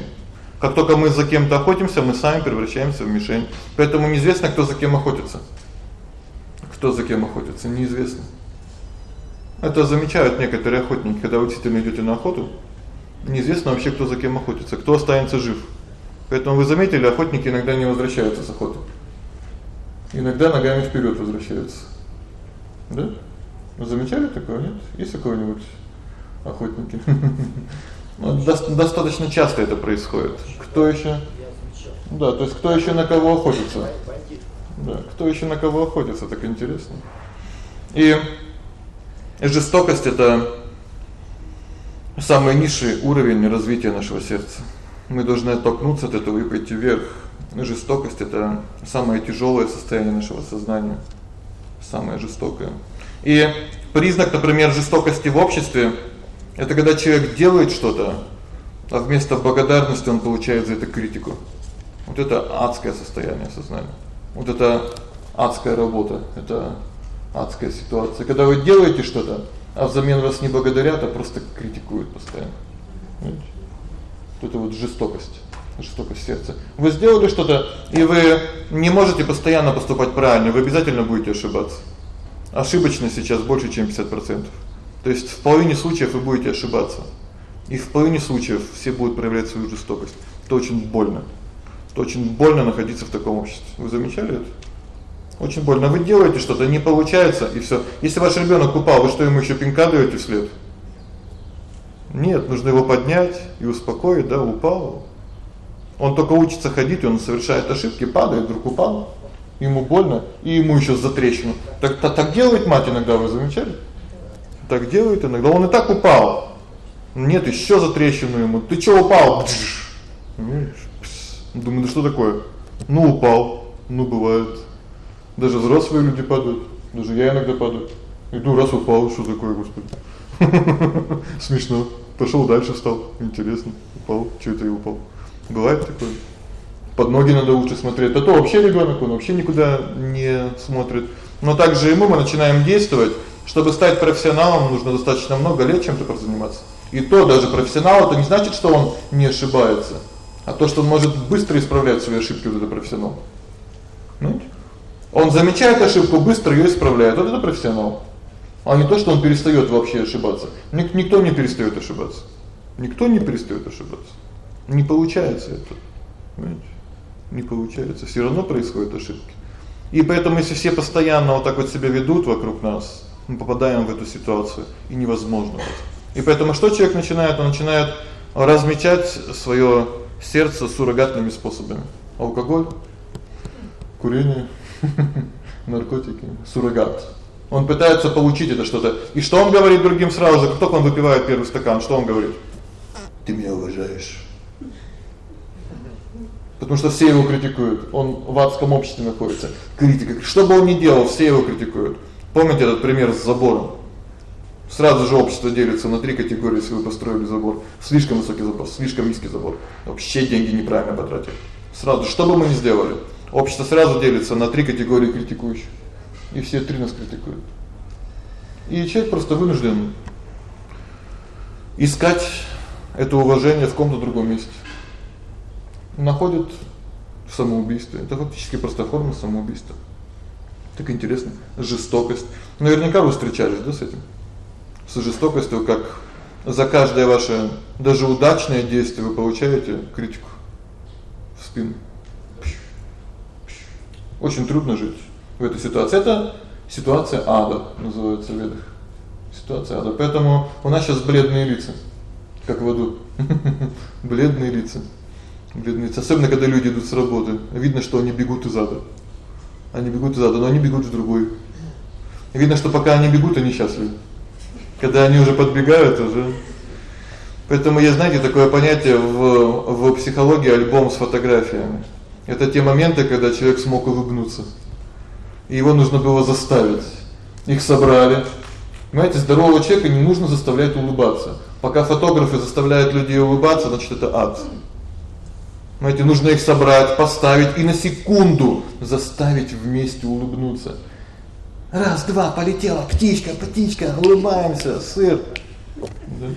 Как только мы за кем-то охотимся, мы сами превращаемся в мишень. Поэтому неизвестно, кто за кем охотится. Кто за кем охотится, неизвестно. Это замечают некоторые охотники, когда действительно идёте на охоту. Неизвестно вообще, кто за кем охотится, кто останется жив. Поэтому вы заметили, охотники иногда не возвращаются с охоты. Иногда ногами вперёд возвращаются. Да? Вы замечали такое, нет? Есть какой-нибудь охотники? [laughs] Ну, достаточно часто это происходит. Кто ещё? Да, то есть кто ещё на кого охотится? Да, кто ещё на кого охотится, так интересно. И жестокость это самый низший уровень развития нашего сердца. Мы должны оттолкнуться от этого и пойти вверх. Жестокость это самое тяжёлое состояние нашего сознания, самое жестокое. И признак, например, жестокости в обществе это когда человек делает что-то, а вместо благодарности он получает за это критику. Вот это адское состояние сознания. Вот это адская работа, это адская ситуация. Когда вы делаете что-то, а взамен вас не благодарят, а просто критикуют постоянно. Понимаете? Это вот жестокость, жестокость сердца. Вы сделали что-то, и вы не можете постоянно поступать правильно, вы обязательно будете ошибаться. Ошибочность сейчас больше, чем 50%. То есть в половине случаев вы будете ошибаться. И в половине случаев все будут проявлять свою жестокость. Это очень больно. Это очень больно находиться в таком обществе. Вы замечали это? Очень больно. Вы делаете что-то, не получается, и всё. Если ваш ребёнок упал, вы что ему ещё пинка даёте вслед? Нет, нужно его поднять и успокоить, да, упал. Он только учится ходить, он совершает ошибки, падает, вдруг упал. Ему больно, и ему ещё за трещину. Так так, так делает мать иногда, вы замечали? Так делает иногда. Он и так упал. Нет, ещё за трещину ему. Ты что упал? Думаю, да что такое? Ну упал. Ну бывает. Даже взрослые люди падают. Даже я иногда падаю. Иду раз упал, что такое, господи? [laughs] Смешно. Пошёл дальше встал. Интересно. Упал, что это я упал. Бывает такое. Под ноги надо лучше смотреть. А то вообще ребёнок, он вообще никуда не смотрит. Но также и мы мы начинаем действовать чтобы стать профессионалом, нужно достаточно много лет чем-то заниматься. И то даже профессионал это не значит, что он не ошибается, а то, что он может быстро исправлять свои ошибки, вот это профессионал. Понимаете? Он замечает ошибку, быстро её исправляет. Вот это профессионал. А не то, что он перестаёт вообще ошибаться. Ник никто не перестаёт ошибаться. Никто не перестаёт ошибаться. Не получается это. Понимаете? Не получается. Всё равно происходят ошибки. И поэтому если все постоянно вот так вот себя ведут вокруг нас, мы попадаем в эту ситуацию, и невозможно И поэтому что человек начинает? Он начинает размечать своё сердце суррогатными способами. Алкоголь, курение, [laughs] наркотики, суррогат. Он пытается получить это что-то. И что он говорит другим сразу же, как только он выпивает первый стакан, что он говорит? Ты меня уважаешь. Потому что все его критикуют. Он в адском обществе находится. Критика. Что бы он ни делал, все его критикуют. Помните этот пример с забором? Сразу же общество делится на три категории, если вы построили забор. Слишком высокий забор, слишком низкий забор. Вообще деньги неправильно потратили. Сразу, что бы мы ни сделали, общество сразу делится на три категории критикующих. И все три нас критикуют. И человек просто вынужден искать это уважение в каком-то другом месте. Находит в самоубийстве. Это фактически просто форма самоубийства. Так интересно. Жестокость. Наверняка вы встречались, да, с этим? С жестокостью, как за каждое ваше даже удачное действие вы получаете критику. спину. Очень трудно жить в этой ситуации. Это ситуация ада называется в ведах. Ситуация ада. Поэтому у нас сейчас бледные лица, как в аду. [laughs] бледные лица. Бледные лица, особенно когда люди идут с работы. Видно, что они бегут из ада. Они бегут ада, но они бегут в другой. Видно, что пока они бегут, они счастливы. Когда они уже подбегают, уже Поэтому есть, знаете, такое понятие в в психологии альбом с фотографиями. Это те моменты, когда человек смог улыбнуться. И его нужно было заставить. Их собрали. Понимаете, здорового человека не нужно заставлять улыбаться. Пока фотографы заставляют людей улыбаться, значит это ад. Понимаете, нужно их собрать, поставить и на секунду заставить вместе улыбнуться. Раз, два, полетела птичка, птичка, улыбаемся, сыр. Да.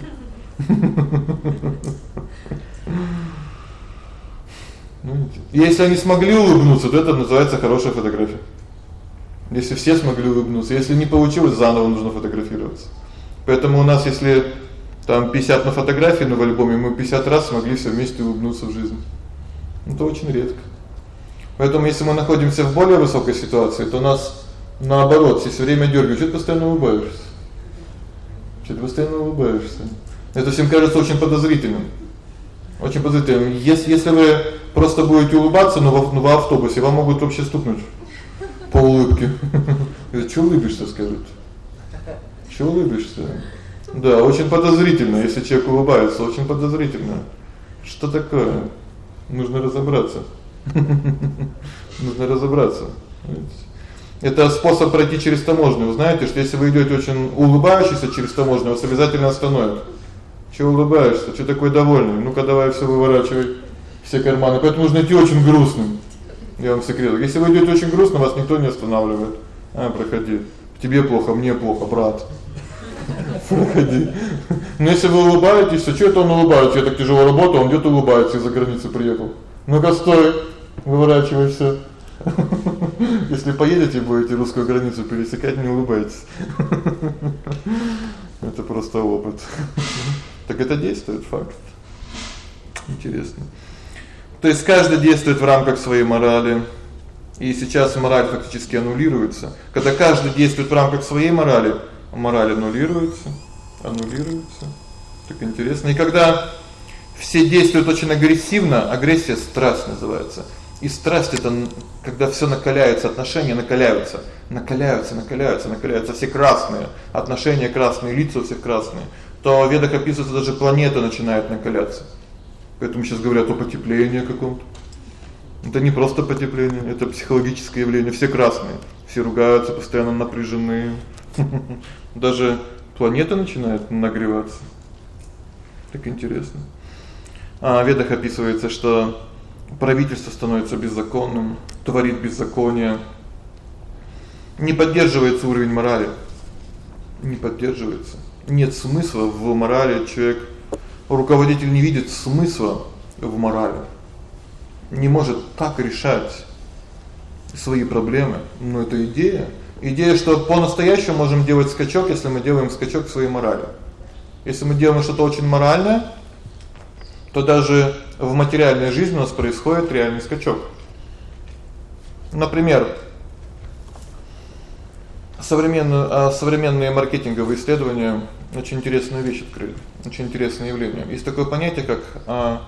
Ну, если они смогли улыбнуться, то это называется хорошая фотография. Если все смогли улыбнуться, если не получилось, заново нужно фотографироваться. Поэтому у нас если там 50 на фотографии, но в альбоме мы 50 раз смогли все вместе улыбнуться в жизни. Это очень редко. Поэтому если мы находимся в более высокой ситуации, то нас наоборот, все время дёргают, что ты постоянно улыбаешься. Что ты постоянно улыбаешься. Это всем кажется очень подозрительным. Очень подозрительным. Если если вы просто будете улыбаться, но в, в автобусе вам могут вообще стукнуть по улыбке. [laughs] Это что улыбишься, скажут. Что улыбишься? Да, очень подозрительно, если человек улыбается, очень подозрительно. Что такое? Нужно разобраться. Нужно разобраться. Это способ пройти через таможню. Вы знаете, что если вы идёте очень улыбающийся через таможню, вас обязательно остановят. Чего улыбаешься? Что такой довольный? Ну-ка давай всё выворачивай все карманы. Поэтому нужно идти очень грустным. Я вам секрет. Если вы идёте очень грустно, вас никто не останавливает. А, проходи. Тебе плохо, мне плохо, брат. Проходи. Но если вы улыбаетесь, то что это он улыбается? Я так тяжело работаю, он где-то улыбается, из-за границы приехал. Ну-ка стой. Выворачивайся. Если поедете будете русскую границу пересекать, не улыбайтесь. Это просто опыт. Так это действует факт. Интересно. То есть каждый действует в рамках своей морали. И сейчас мораль фактически аннулируется. Когда каждый действует в рамках своей морали, мораль аннулируется, аннулируется. Так интересно. И когда все действуют очень агрессивно, агрессия страсть называется. И страсть это когда всё накаляется, отношения накаляются, накаляются, накаляются, накаляются, все красные, отношения красные, лица у всех красные то в ведах даже планета начинает накаляться. Поэтому сейчас говорят о потеплении каком-то. Это не просто потепление, это психологическое явление. Все красные, все ругаются, постоянно напряжены. [laughs] Даже планета начинает нагреваться. Так интересно. А в ведах описывается, что правительство становится беззаконным, творит беззаконие. Не поддерживается уровень морали. Не поддерживается нет смысла в морали, человек руководитель не видит смысла в морали. Не может так решать свои проблемы. Но это идея. Идея, что по-настоящему можем делать скачок, если мы делаем скачок в своей морали. Если мы делаем что-то очень моральное, то даже в материальной жизни у нас происходит реальный скачок. Например, современные а современные маркетинговые исследования очень интересную вещь открыли. Очень интересное явление. Есть такое понятие, как а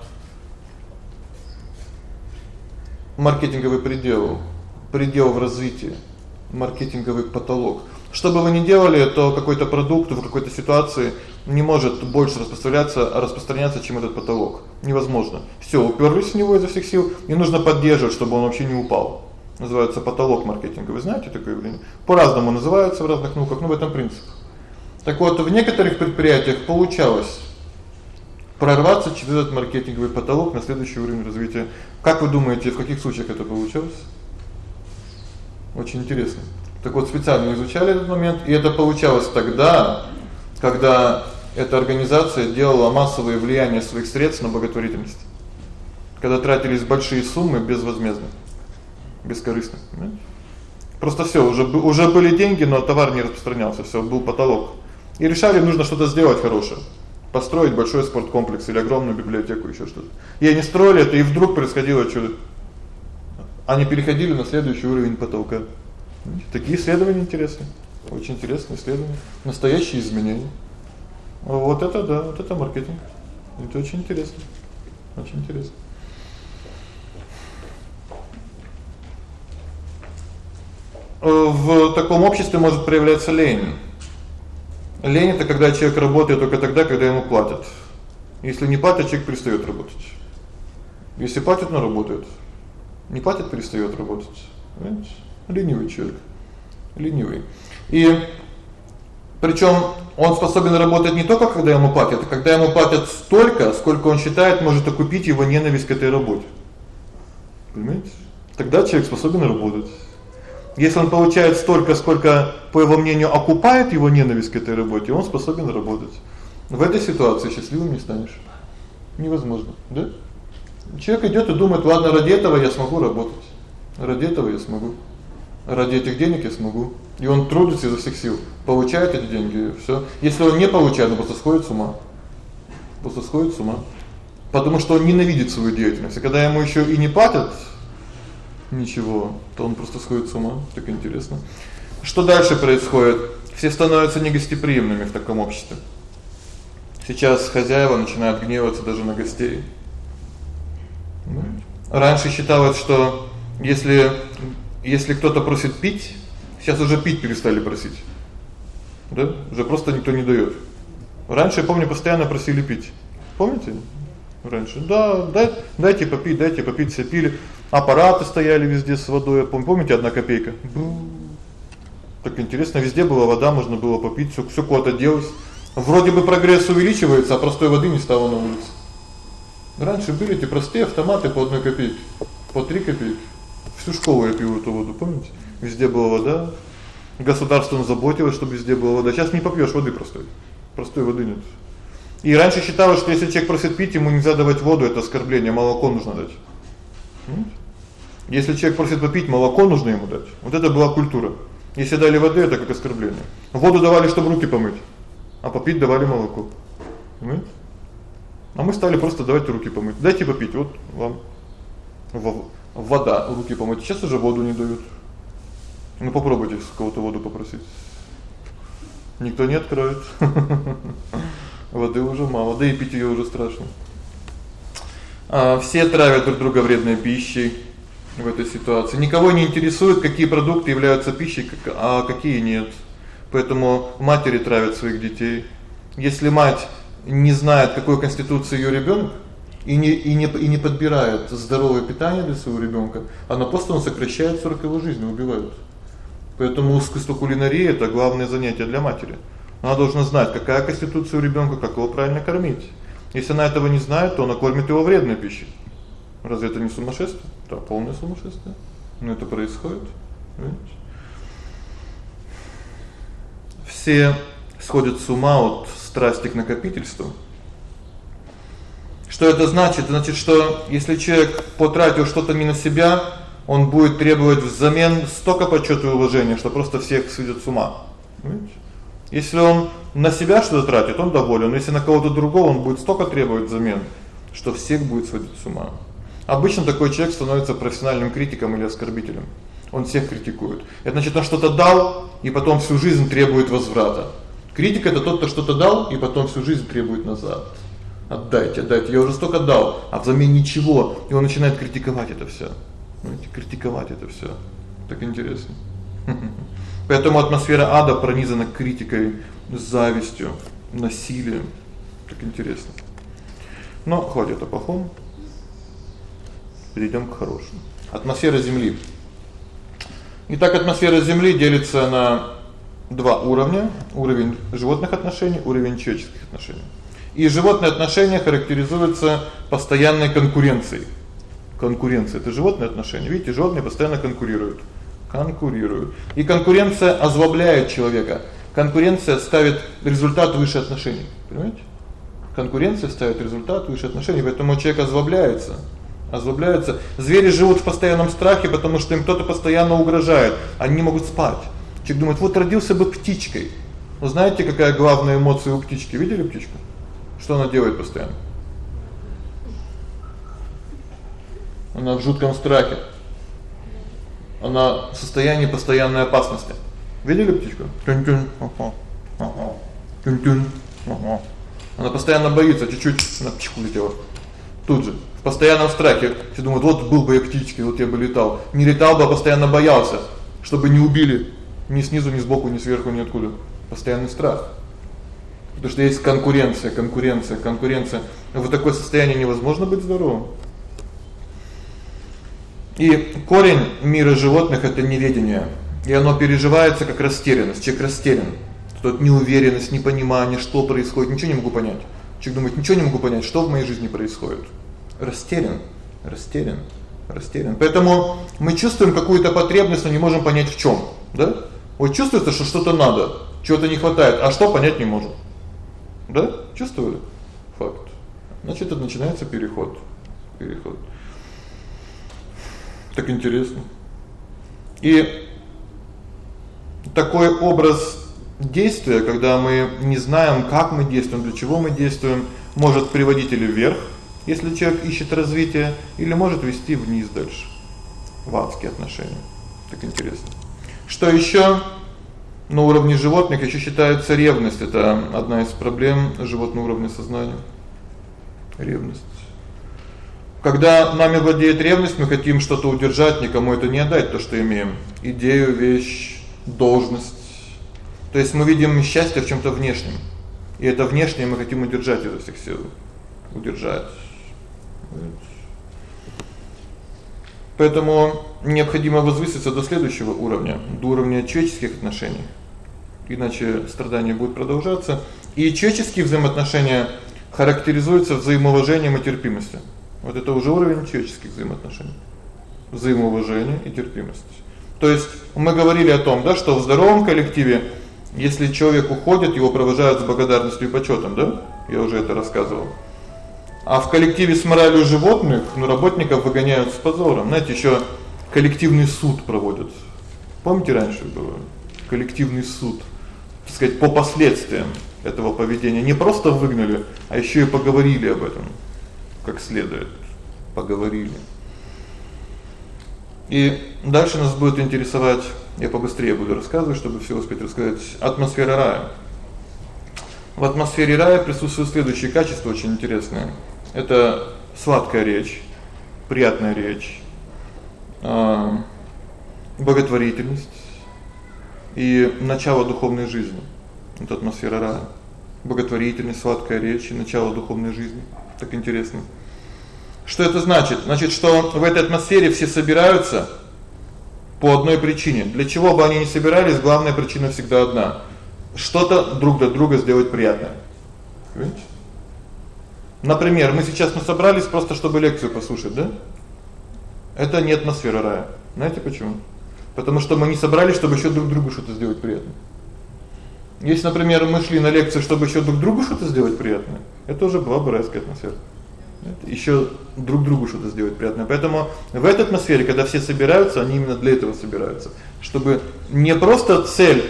маркетинговый предел, предел в развитии, маркетинговый потолок. Что бы вы ни делали, то какой-то продукт в какой-то ситуации не может больше распространяться, распространяться, чем этот потолок. Невозможно. Всё, уперлись в него изо всех сил, и нужно поддерживать, чтобы он вообще не упал называется потолок маркетинга. Вы знаете такое явление? По-разному называется в разных науках, но в этом принцип. Так вот, в некоторых предприятиях получалось прорваться через этот маркетинговый потолок на следующий уровень развития. Как вы думаете, в каких случаях это получалось? Очень интересно. Так вот, специально изучали этот момент, и это получалось тогда, когда эта организация делала массовое влияние своих средств на благотворительность. Когда тратились большие суммы безвозмездно бескорыстно, понимаете? Просто всё, уже уже были деньги, но товар не распространялся, всё, был потолок. И решали, нужно что-то сделать хорошее. построить большой спорткомплекс или огромную библиотеку, ещё что-то. И они строили это, и вдруг происходило чудо. Они переходили на следующий уровень потолка. Такие исследования интересные. Очень интересные исследования, настоящие изменения. Вот это да, вот это маркетинг. Это очень интересно. Очень интересно. Э, в таком обществе может проявляться лень. Лень это когда человек работает только тогда, когда ему платят. Если не платят, человек перестаёт работать. Если платят, он работает. Не платят, перестаёт работать. Понимаете? Ленивый человек. Ленивый. И причём он способен работать не только когда ему платят, а когда ему платят столько, сколько он считает может окупить его ненависть к этой работе. Понимаете? Тогда человек способен работать. Если он получает столько, сколько, по его мнению, окупает его ненависть к этой работе, он способен работать. В этой ситуации счастливым не станешь. Невозможно, да? Человек идёт и думает: "Ладно, ради этого я смогу работать. Ради этого я смогу. Ради этих денег я смогу". И он трудится изо всех сил, получает эти деньги, всё. Если он не получает, он просто сходит с ума. Просто сходит с ума. Потому что он ненавидит свою деятельность. И когда ему ещё и не платят, ничего, то он просто сходит с ума. Так интересно. Что дальше происходит? Все становятся негостеприимными в таком обществе. Сейчас хозяева начинают гневаться даже на гостей. Раньше считалось, что если если кто-то просит пить, сейчас уже пить перестали просить. Да? Уже просто никто не даёт. Раньше, я помню, постоянно просили пить. Помните? Раньше. Да, дай, дайте попить, дайте попить, все пили. Аппараты стояли везде с водой, помните, одна копейка. Так интересно, везде была вода, можно было попить, всё всё куда-то делось. Вроде бы прогресс увеличивается, а простой воды не стало на улице. Раньше были эти простые автоматы по 1 копейке, по 3 копейки. Всю школу я пил эту воду, помните? Везде была вода. Государство заботилось, чтобы везде была вода. Сейчас не попьёшь воды простой. Простой воды нет. И раньше считалось, что если человек просит пить, ему нельзя давать воду, это оскорбление, молоко нужно дать. Если человек просит попить, молоко нужно ему дать. Вот это была культура. Если дали воды, это как оскорбление. Воду давали, чтобы руки помыть, а попить давали молоко. Понимаете? А мы стали просто давать руки помыть. Дайте попить, вот вам вода, руки помыть. Сейчас уже воду не дают. Ну попробуйте с кого-то воду попросить. Никто не откроет. [laughs] Воды уже мало, да и пить её уже страшно. А все травят друг друга вредной пищей в этой ситуации. Никого не интересует, какие продукты являются пищей, а какие нет. Поэтому матери травят своих детей. Если мать не знает, какой конституции её ребёнок и не и не и не подбирает здоровое питание для своего ребёнка, она просто он сокращает срок его жизни, убивает. Поэтому искусство кулинарии это главное занятие для матери. Она должна знать, какая конституция у ребёнка, как его правильно кормить. Если она этого не знает, то она кормит его вредной пищей. Разве это не сумасшествие? Да, полное сумасшествие. Но это происходит. Видите? Все сходят с ума от страсти к накопительству. Что это значит? Значит, что если человек потратил что-то не на себя, он будет требовать взамен столько почёта и уважения, что просто всех сведёт с ума. Понимаете? Если он на себя что-то тратит, он доволен, но если на кого-то другого, он будет столько требовать взамен, что всех будет сводить с ума. Обычно такой человек становится профессиональным критиком или оскорбителем. Он всех критикует. Это значит, он что-то дал и потом всю жизнь требует возврата. Критик это тот, кто что-то дал и потом всю жизнь требует назад. Отдайте, отдайте. Я уже столько дал, а взамен ничего. И он начинает критиковать это всё. Знаете, критиковать это всё. Так интересно. [laughs] Поэтому атмосфера ада пронизана критикой, завистью, насилием. Так интересно. Но хватит о плохом перейдём к хорошему. Атмосфера Земли. Итак, атмосфера Земли делится на два уровня: уровень животных отношений, уровень человеческих отношений. И животные отношения характеризуются постоянной конкуренцией. Конкуренция это животные отношения. Видите, животные постоянно конкурируют. Конкурируют. И конкуренция озлобляет человека. Конкуренция ставит результат выше отношений. Понимаете? Конкуренция ставит результат выше отношений, поэтому человек озлобляется озлобляются. Звери живут в постоянном страхе, потому что им кто-то постоянно угрожает. Они не могут спать. Человек думает: "Вот родился бы птичкой". Вы знаете, какая главная эмоция у птички? Видели птичку? Что она делает постоянно? Она в жутком страхе. Она в состоянии постоянной опасности. Видели птичку? Тюн-тюн. Ага. Тюн-тюн. Ага. Она постоянно боится, чуть-чуть на птичку летела. Тут же в постоянном страхе. Все думают: "Вот был бы я птичкой, вот я бы летал". Не летал бы, а постоянно боялся, чтобы не убили ни снизу, ни сбоку, ни сверху, ни откуда. Постоянный страх. Потому что есть конкуренция, конкуренция, конкуренция. В такое состояние невозможно быть здоровым. И корень мира животных это неведение. И оно переживается как растерянность. Человек растерян. Тут неуверенность, непонимание, что происходит, ничего не могу понять. Человек думает: "Ничего не могу понять, что в моей жизни происходит". Растерян, растерян, растерян. Поэтому мы чувствуем какую-то потребность, но не можем понять в чём, да? Вот чувствуется, что что-то надо, чего-то не хватает, а что понять не можем. Да? Чувствовали? Факт. Значит, это начинается переход. Переход. Так интересно. И такой образ действия, когда мы не знаем, как мы действуем, для чего мы действуем, может приводить или вверх, если человек ищет развития, или может вести вниз дальше в адские отношения. Так интересно. Что ещё? На уровне животных ещё считается ревность это одна из проблем животного уровня сознания. Ревность. Когда нами владеет ревность, мы хотим что-то удержать, никому это не отдать, то, что имеем. Идею, вещь, должность. То есть мы видим счастье в чём-то внешнем. И это внешнее мы хотим удержать изо всех сил. Удержать. Поэтому необходимо возвыситься до следующего уровня, до уровня человеческих отношений. Иначе страдания будут продолжаться. И человеческие взаимоотношения характеризуются взаимоуважением и терпимостью. Вот это уже уровень человеческих взаимоотношений. Взаимоуважение и терпимость. То есть мы говорили о том, да, что в здоровом коллективе, если человек уходит, его провожают с благодарностью и почётом, да? Я уже это рассказывал. А в коллективе с моралью животных, ну, работников выгоняют с позором. Знаете, ещё коллективный суд проводят. Помните, раньше было коллективный суд, так сказать, по последствиям этого поведения. Не просто выгнали, а ещё и поговорили об этом как следует. Поговорили. И дальше нас будет интересовать, я побыстрее буду рассказывать, чтобы всё успеть рассказать, атмосфера рая. В атмосфере рая присутствуют следующие качества очень интересные. Это сладкая речь, приятная речь, а благотворительность и начало духовной жизни. Это атмосфера рая. Благотворительность, сладкая речь и начало духовной жизни. Так интересно. Что это значит? Значит, что в этой атмосфере все собираются по одной причине. Для чего бы они ни собирались, главная причина всегда одна что-то друг для друга сделать приятное. Понимаете? Например, мы сейчас мы собрались просто чтобы лекцию послушать, да? Это не атмосфера рая. Знаете почему? Потому что мы не собрались, чтобы ещё друг другу что-то сделать приятное. Если, например, мы шли на лекцию, чтобы ещё друг другу что-то сделать приятное, это уже была бы райская атмосфера. Ещё друг другу что-то сделать приятное. Поэтому в этой атмосфере, когда все собираются, они именно для этого собираются, чтобы не просто цель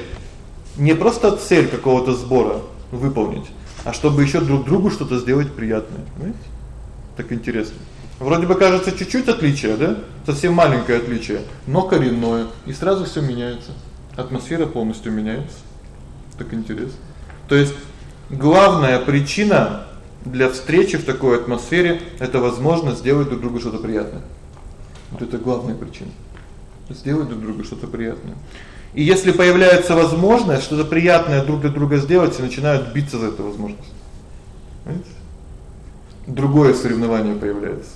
не просто цель какого-то сбора выполнить, а чтобы ещё друг другу что-то сделать приятное, понимаете? Так интересно. Вроде бы кажется чуть-чуть отличие, да? Совсем маленькое отличие, но коренное, и сразу всё меняется. Атмосфера полностью меняется. Так интересно. То есть главная причина для встречи в такой атмосфере это возможность сделать друг другу что-то приятное. Вот это главная причина. Сделать друг другу что-то приятное. И если появляется возможность что-то приятное друг для друга сделать, все начинают биться за эту возможность. Понимаете? Другое соревнование появляется.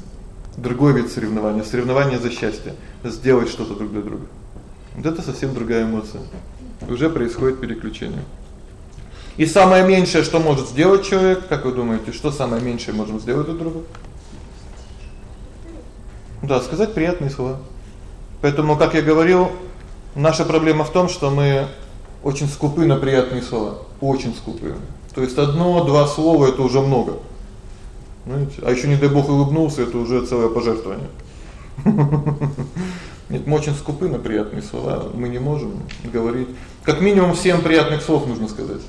Другой вид соревнования, соревнование за счастье, сделать что-то друг для друга. Вот это совсем другая эмоция. Уже происходит переключение. И самое меньшее, что может сделать человек, как вы думаете, что самое меньшее можем сделать друг другу? Да, сказать приятные слова. Поэтому, как я говорил, Наша проблема в том, что мы очень скупы на приятные слова, очень скупы. То есть одно-два слова это уже много. Знаете? А ещё не дай бог улыбнулся, это уже целое пожертвование. [laughs] Нет, мы очень скупы на приятные слова, мы не можем говорить. Как минимум 7 приятных слов нужно сказать.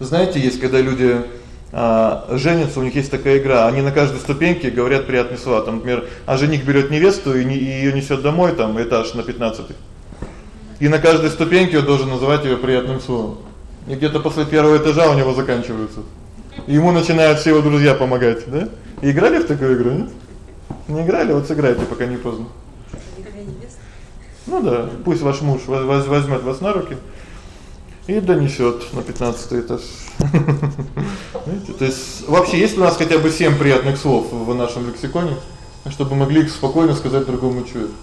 Знаете, есть когда люди а женятся, у них есть такая игра. Они на каждой ступеньке говорят приятные слова. Там, например, а жених берёт невесту и, не, её несёт домой там этаж на 15. И на каждой ступеньке он должен называть её приятным словом. И где-то после первого этажа у него заканчиваются. И ему начинают все его друзья помогать, да? И играли в такую игру, нет? Не играли, вот сыграйте, пока не поздно. Ну да, пусть ваш муж возьмёт вас на руки и донесёт на 15 этаж. Знаете, то есть вообще есть у нас хотя бы 7 приятных слов в нашем лексиконе, чтобы могли их спокойно сказать другому человеку.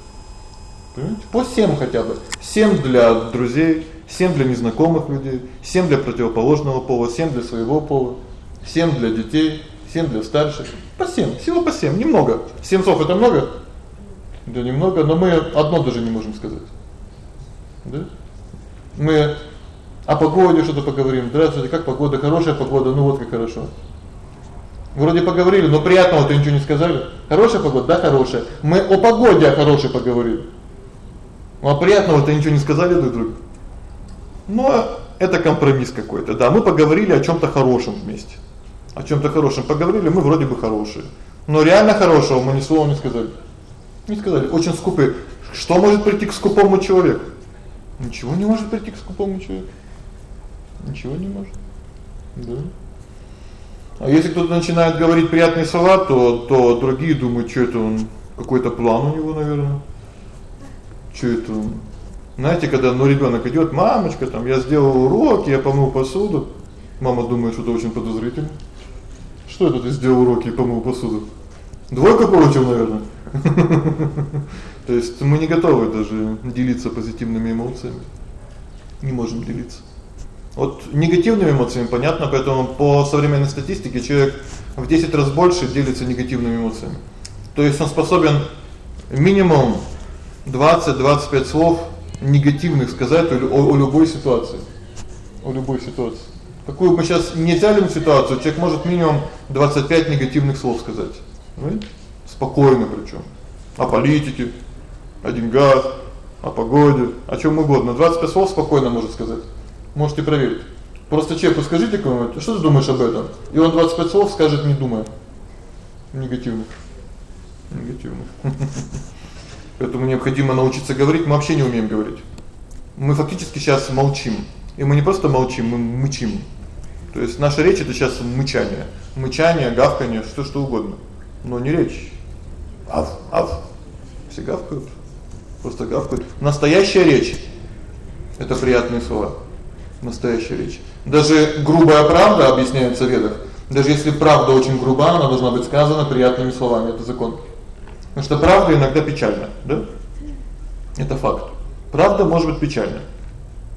Понимаете? По 7 хотя бы. 7 для друзей, 7 для незнакомых людей, 7 для противоположного пола, 7 для своего пола, 7 для детей, 7 для старших. По 7, всего по 7, немного. 7 слов это много? Да немного, но мы одно даже не можем сказать. Да? Мы о погоде что-то поговорим. Здравствуйте, как погода? Хорошая погода. Ну вот как хорошо. Вроде поговорили, но приятного-то ничего не сказали. Хорошая погода? Да, хорошая. Мы о погоде о хорошей поговорили. Ну а приятного-то ничего не сказали друг другу. Но это компромисс какой-то. Да, мы поговорили о чём-то хорошем вместе. О чём-то хорошем поговорили, мы вроде бы хорошие. Но реально хорошего мы ни слова не сказали. Не сказали. Очень скупые. Что может прийти к скупому человеку? Ничего не может прийти к скупому человеку. Ничего не может. Да. А если кто-то начинает говорить приятные слова, то то другие думают, что это он какой-то план у него, наверное. Что это? Знаете, когда ну ребёнок идёт, мамочка, там я сделал уроки, я помыл посуду. Мама думает, что это очень подозрительно. Что это ты сделал уроки и помыл посуду? Двойку получил, наверное. [laughs] То есть мы не готовы даже делиться позитивными эмоциями. Не можем делиться. Вот негативными эмоциями понятно, поэтому по современной статистике человек в 10 раз больше делится негативными эмоциями. То есть он способен минимум 20-25 слов негативных сказать о, о, любой ситуации. О любой ситуации. Какую мы сейчас не взяли ситуацию, человек может минимум 25 негативных слов сказать. Понимаете? Спокойно причём. О политике, о деньгах, о погоде, о чём угодно. 25 слов спокойно может сказать. Можете проверить. Просто человеку скажите "Что ты думаешь об этом?" И он 25 слов скажет, не думая. Негативных. Негативных. [laughs] Поэтому необходимо научиться говорить, мы вообще не умеем говорить. Мы фактически сейчас молчим. И мы не просто молчим, мы мычим. То есть наша речь это сейчас мычание. Мычание, гавканье, что что угодно. Но не речь. Ав, ав. Все гавкают. Просто гавкают. Настоящая речь это приятные слова настоящая речь. Даже грубая правда объясняется в ведах. Даже если правда очень груба, она должна быть сказана приятными словами, это закон. Потому что правда иногда печальна, да? Это факт. Правда может быть печальна.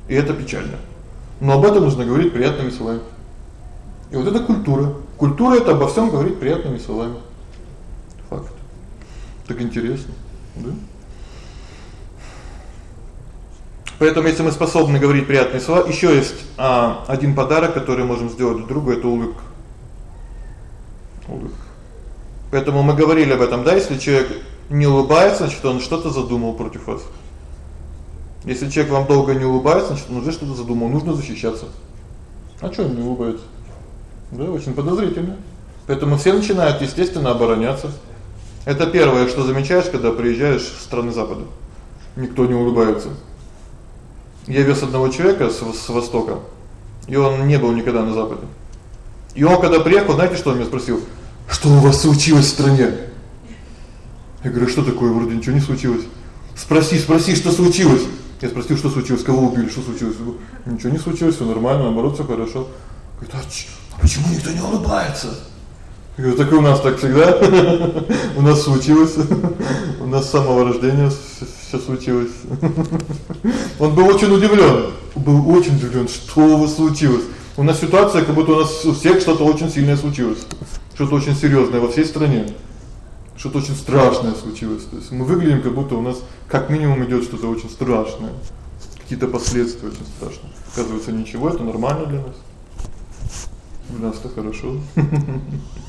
И это печально. Но об этом нужно говорить приятными словами. И вот это культура. Культура это обо всём говорить приятными словами. Факт. Так интересно, да? Поэтому если мы способны говорить приятные слова, ещё есть а, один подарок, который можем сделать друг другу это улыбка. Улыбка. Поэтому мы говорили об этом, да, если человек не улыбается, значит, он что-то задумал против вас. Если человек вам долго не улыбается, значит, он уже что-то задумал, нужно защищаться. А что он не улыбается? Да, очень подозрительно. Поэтому все начинают естественно обороняться. Это первое, что замечаешь, когда приезжаешь в страны Запада. Никто не улыбается. Я вез одного человека с, с востока, и он не был никогда на западе. И он когда приехал, знаете, что он меня спросил? Что у вас случилось в стране? Я говорю: "Что такое? Вроде ничего не случилось". Спроси, спроси, что случилось? Я спросил, что случилось, кого убили, что случилось? Ничего не случилось, всё нормально, наоборот, всё хорошо. Говорит: "А, а почему никто не улыбается?" Я говорю: "Так у нас так всегда. [laughs] У нас случилось. У нас с самого рождения всё случилось". Он был очень удивлён. Был очень удивлён, что у вас случилось. У нас ситуация, как будто у нас у всех что-то очень сильное случилось. Что-то очень серьёзное во всей стране. Что-то очень страшное случилось. То есть мы выглядим, как будто у нас как минимум идёт что-то очень страшное. Какие-то последствия очень страшные. Оказывается, ничего, это нормально для нас. У нас-то хорошо. [laughs]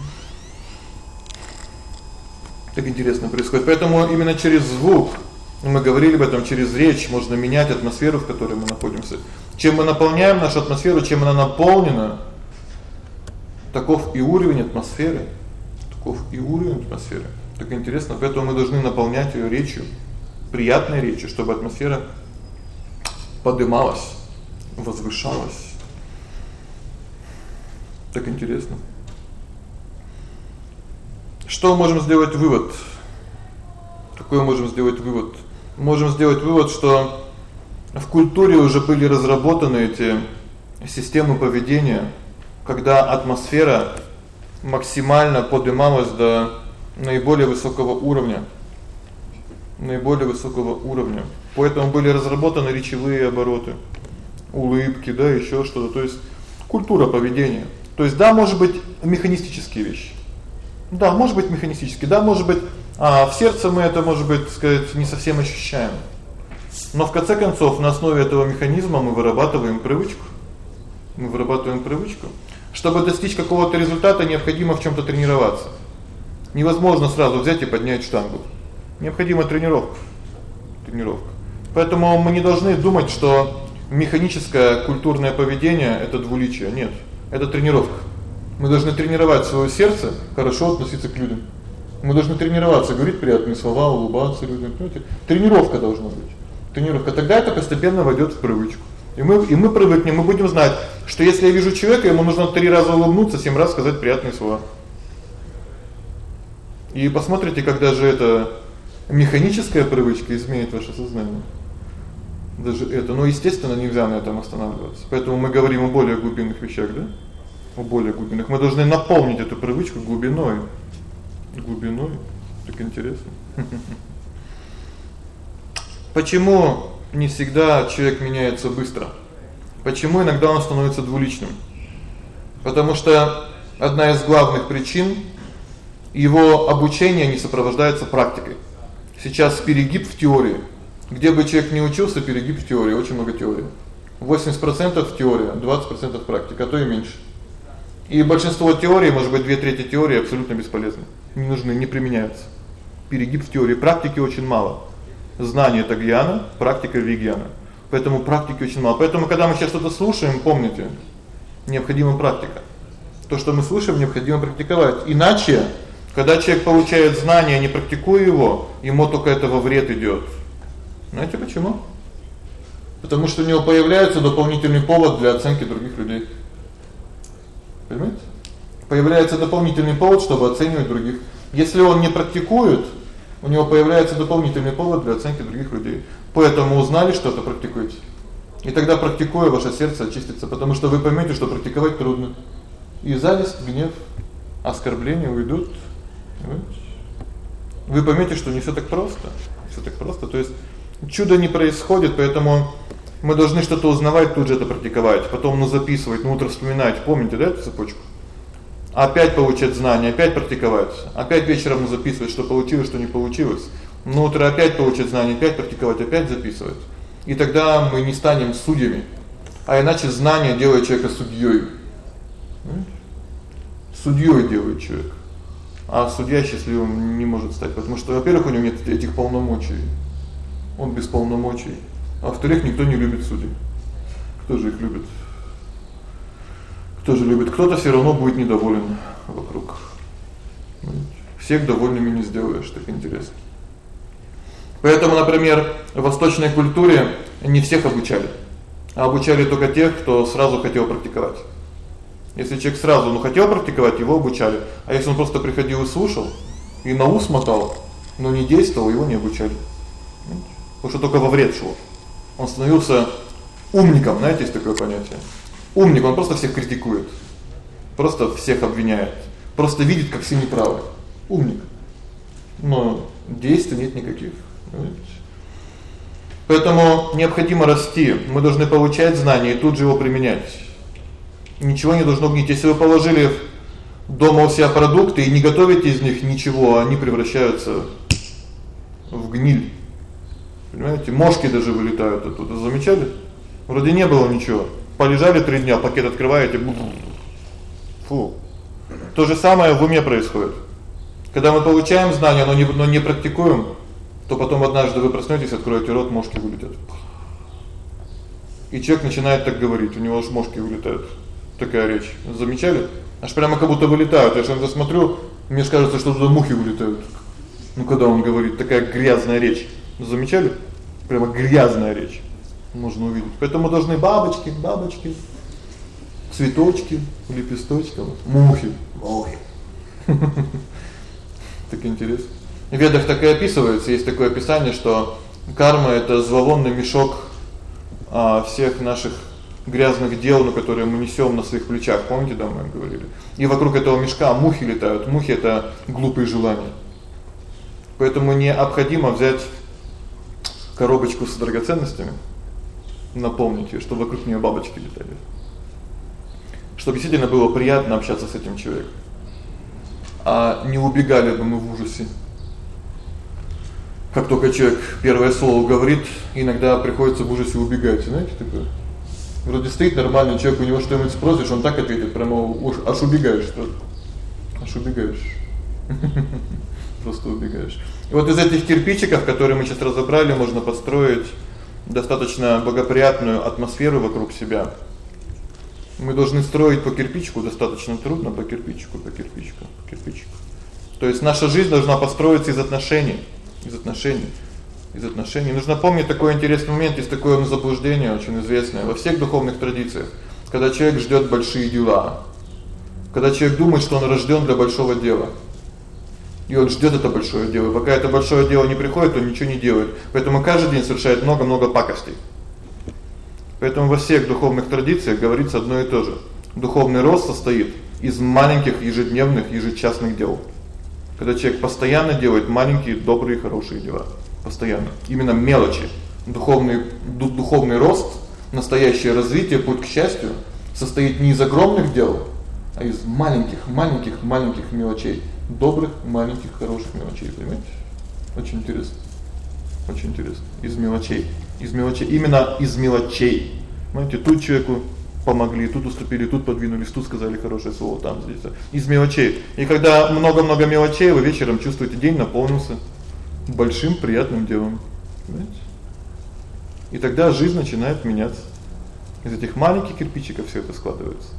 Так интересно происходит. Поэтому именно через звук мы говорили об этом, через речь можно менять атмосферу, в которой мы находимся. Чем мы наполняем нашу атмосферу, чем она наполнена, таков и уровень атмосферы, таков и уровень атмосферы. Так интересно, поэтому мы должны наполнять её речью, приятной речью, чтобы атмосфера подымалась, возвышалась. Так интересно. Что можем сделать вывод? Какой можем сделать вывод? Можем сделать вывод, что в культуре уже были разработаны эти системы поведения, когда атмосфера максимально поднималась до наиболее высокого уровня. Наиболее высокого уровня. Поэтому были разработаны речевые обороты, улыбки, да, ещё что-то. То есть культура поведения. То есть да, может быть, механистические вещи. Да, может быть, механистические. Да, может быть, а в сердце мы это, может быть, сказать, не совсем ощущаем. Но в конце концов, на основе этого механизма мы вырабатываем привычку. Мы вырабатываем привычку. Чтобы достичь какого-то результата, необходимо в чём-то тренироваться. Невозможно сразу взять и поднять штангу. Необходима тренировка. Тренировка. Поэтому мы не должны думать, что механическое культурное поведение это двуличие. Нет, это тренировка. Мы должны тренировать своё сердце хорошо относиться к людям. Мы должны тренироваться, говорить приятные слова, улыбаться людям, понимаете? Тренировка должна быть. Тренировка тогда это постепенно войдёт в привычку. И мы и мы привыкнем, мы будем знать, что если я вижу человека, ему нужно три раза улыбнуться, семь раз сказать приятные слова. И посмотрите, когда же это механическая привычка изменит ваше сознание. Даже это, ну, естественно, нельзя на этом останавливаться. Поэтому мы говорим о более глубинных вещах, да? О более глубинных. Мы должны наполнить эту привычку глубиной. Глубиной. Так интересно. [laughs] Почему не всегда человек меняется быстро? Почему иногда он становится двуличным? Потому что одна из главных причин его обучение не сопровождается практикой. Сейчас перегиб в теории. Где бы человек не учился, перегиб в теории, очень много теории. 80% теория, 20% практика, а то и меньше. И большинство теорий, может быть, две трети теории абсолютно бесполезны. Не нужны, не применяются. Перегиб в теории, практики очень мало. Знание это гьяна, практика вигьяна. Поэтому практики очень мало. Поэтому когда мы сейчас что-то слушаем, помните, необходима практика. То, что мы слушаем, необходимо практиковать. Иначе когда человек получает знания, не практикуя его, ему только этого вред идёт. Знаете почему? Потому что у него появляется дополнительный повод для оценки других людей. Понимаете? Появляется дополнительный повод, чтобы оценивать других. Если он не практикует, у него появляется дополнительный повод для оценки других людей. Поэтому узнали что-то практикуйте. И тогда практикуя ваше сердце очистится, потому что вы поймёте, что практиковать трудно. И зависть, гнев, оскорбления уйдут вы поймёте, что не всё так просто. Всё так просто. То есть чудо не происходит, поэтому мы должны что-то узнавать, тут же это практиковать, потом ну записывать, ну утро вспоминать. Помните, да, эту цепочку? Опять получать знания, опять практиковать. Опять вечером записывать, что получилось, что не получилось. Ну утро опять получать знания, опять практиковать, опять записывать. И тогда мы не станем судьями. А иначе знание делает человека судьёй. Судьёй делает человека. А судья счастливым не может стать, потому что, во-первых, у него нет этих полномочий. Он без полномочий. А во-вторых, никто не любит судей. Кто же их любит? Кто же любит? Кто-то всё равно будет недоволен вокруг. Всех довольными не сделаешь, так интересно. Поэтому, например, в восточной культуре не всех обучали, а обучали только тех, кто сразу хотел практиковать. Если человек сразу, ну, хотел практиковать, его обучали. А если он просто приходил и слушал и на ус мотал, но не действовал, его не обучали. Потому что только во вред шло. Он становился умником, знаете, есть такое понятие. Умник, он просто всех критикует. Просто всех обвиняет. Просто видит, как все неправы. Умник. Но действий нет никаких. Поэтому необходимо расти. Мы должны получать знания и тут же его применять ничего не должно гнить. Если вы положили дома у себя продукты и не готовите из них ничего, они превращаются в гниль. Понимаете? Мошки даже вылетают оттуда. Замечали? Вроде не было ничего. Полежали 3 дня, пакет открываете. Фу. То же самое в уме происходит. Когда мы получаем знания, но не но не практикуем, то потом однажды вы проснётесь, откроете рот, мошки вылетят. И человек начинает так говорить, у него аж мошки вылетают такая речь. Замечали? Аж прямо как будто вылетают. Я что-то смотрю, мне кажется, что туда мухи вылетают. Ну когда он говорит, такая грязная речь. Замечали? Прямо грязная речь. Можно увидеть. Поэтому должны бабочки, бабочки, цветочки, лепесточки, мухи, мухи. [laughs] Так интересно. В ведах так и описывается, есть такое описание, что карма это зловонный мешок а всех наших грязных дел, на которые мы несём на своих плечах, помните, да, мы говорили. И вокруг этого мешка мухи летают. Мухи это глупые желания. Поэтому необходимо взять коробочку с драгоценностями, наполнить её, чтобы вокруг неё бабочки летали. Чтобы действительно было приятно общаться с этим человеком. А не убегали бы мы в ужасе. Как только человек первое слово говорит, иногда приходится в ужасе убегать, знаете, такое. Вроде стоит нормальный человек, у него что-нибудь спросишь, он так ответит, прямо уж аж убегаешь что. Аж убегаешь. [laughs] Просто убегаешь. И вот из этих кирпичиков, которые мы сейчас разобрали, можно построить достаточно благоприятную атмосферу вокруг себя. Мы должны строить по кирпичику, достаточно трудно по кирпичику, по кирпичику, по кирпичику. То есть наша жизнь должна построиться из отношений, из отношений из отношений. Нужно помнить такой интересный момент, есть такое заблуждение очень известное во всех духовных традициях. Когда человек ждёт большие дела, когда человек думает, что он рождён для большого дела. И он ждёт это большое дело. Пока это большое дело не приходит, он ничего не делает. Поэтому каждый день совершает много-много пакостей. Поэтому во всех духовных традициях говорится одно и то же. Духовный рост состоит из маленьких ежедневных, ежечасных дел. Когда человек постоянно делает маленькие, добрые, хорошие дела постоянно. Именно мелочи. Духовный духовный рост, настоящее развитие, путь к счастью состоит не из огромных дел, а из маленьких, маленьких, маленьких мелочей, добрых, маленьких, хороших мелочей, понимаете? Очень интересно. Очень интересно. Из мелочей. Из мелочей, именно из мелочей. Знаете, тут человеку помогли, тут уступили, тут подвинулись, тут сказали хорошее слово, там здесь. Из мелочей. И когда много-много мелочей, вы вечером чувствуете, день наполнился большим приятным делом. Понимаете? И тогда жизнь начинает меняться. Из этих маленьких кирпичиков всё это складывается.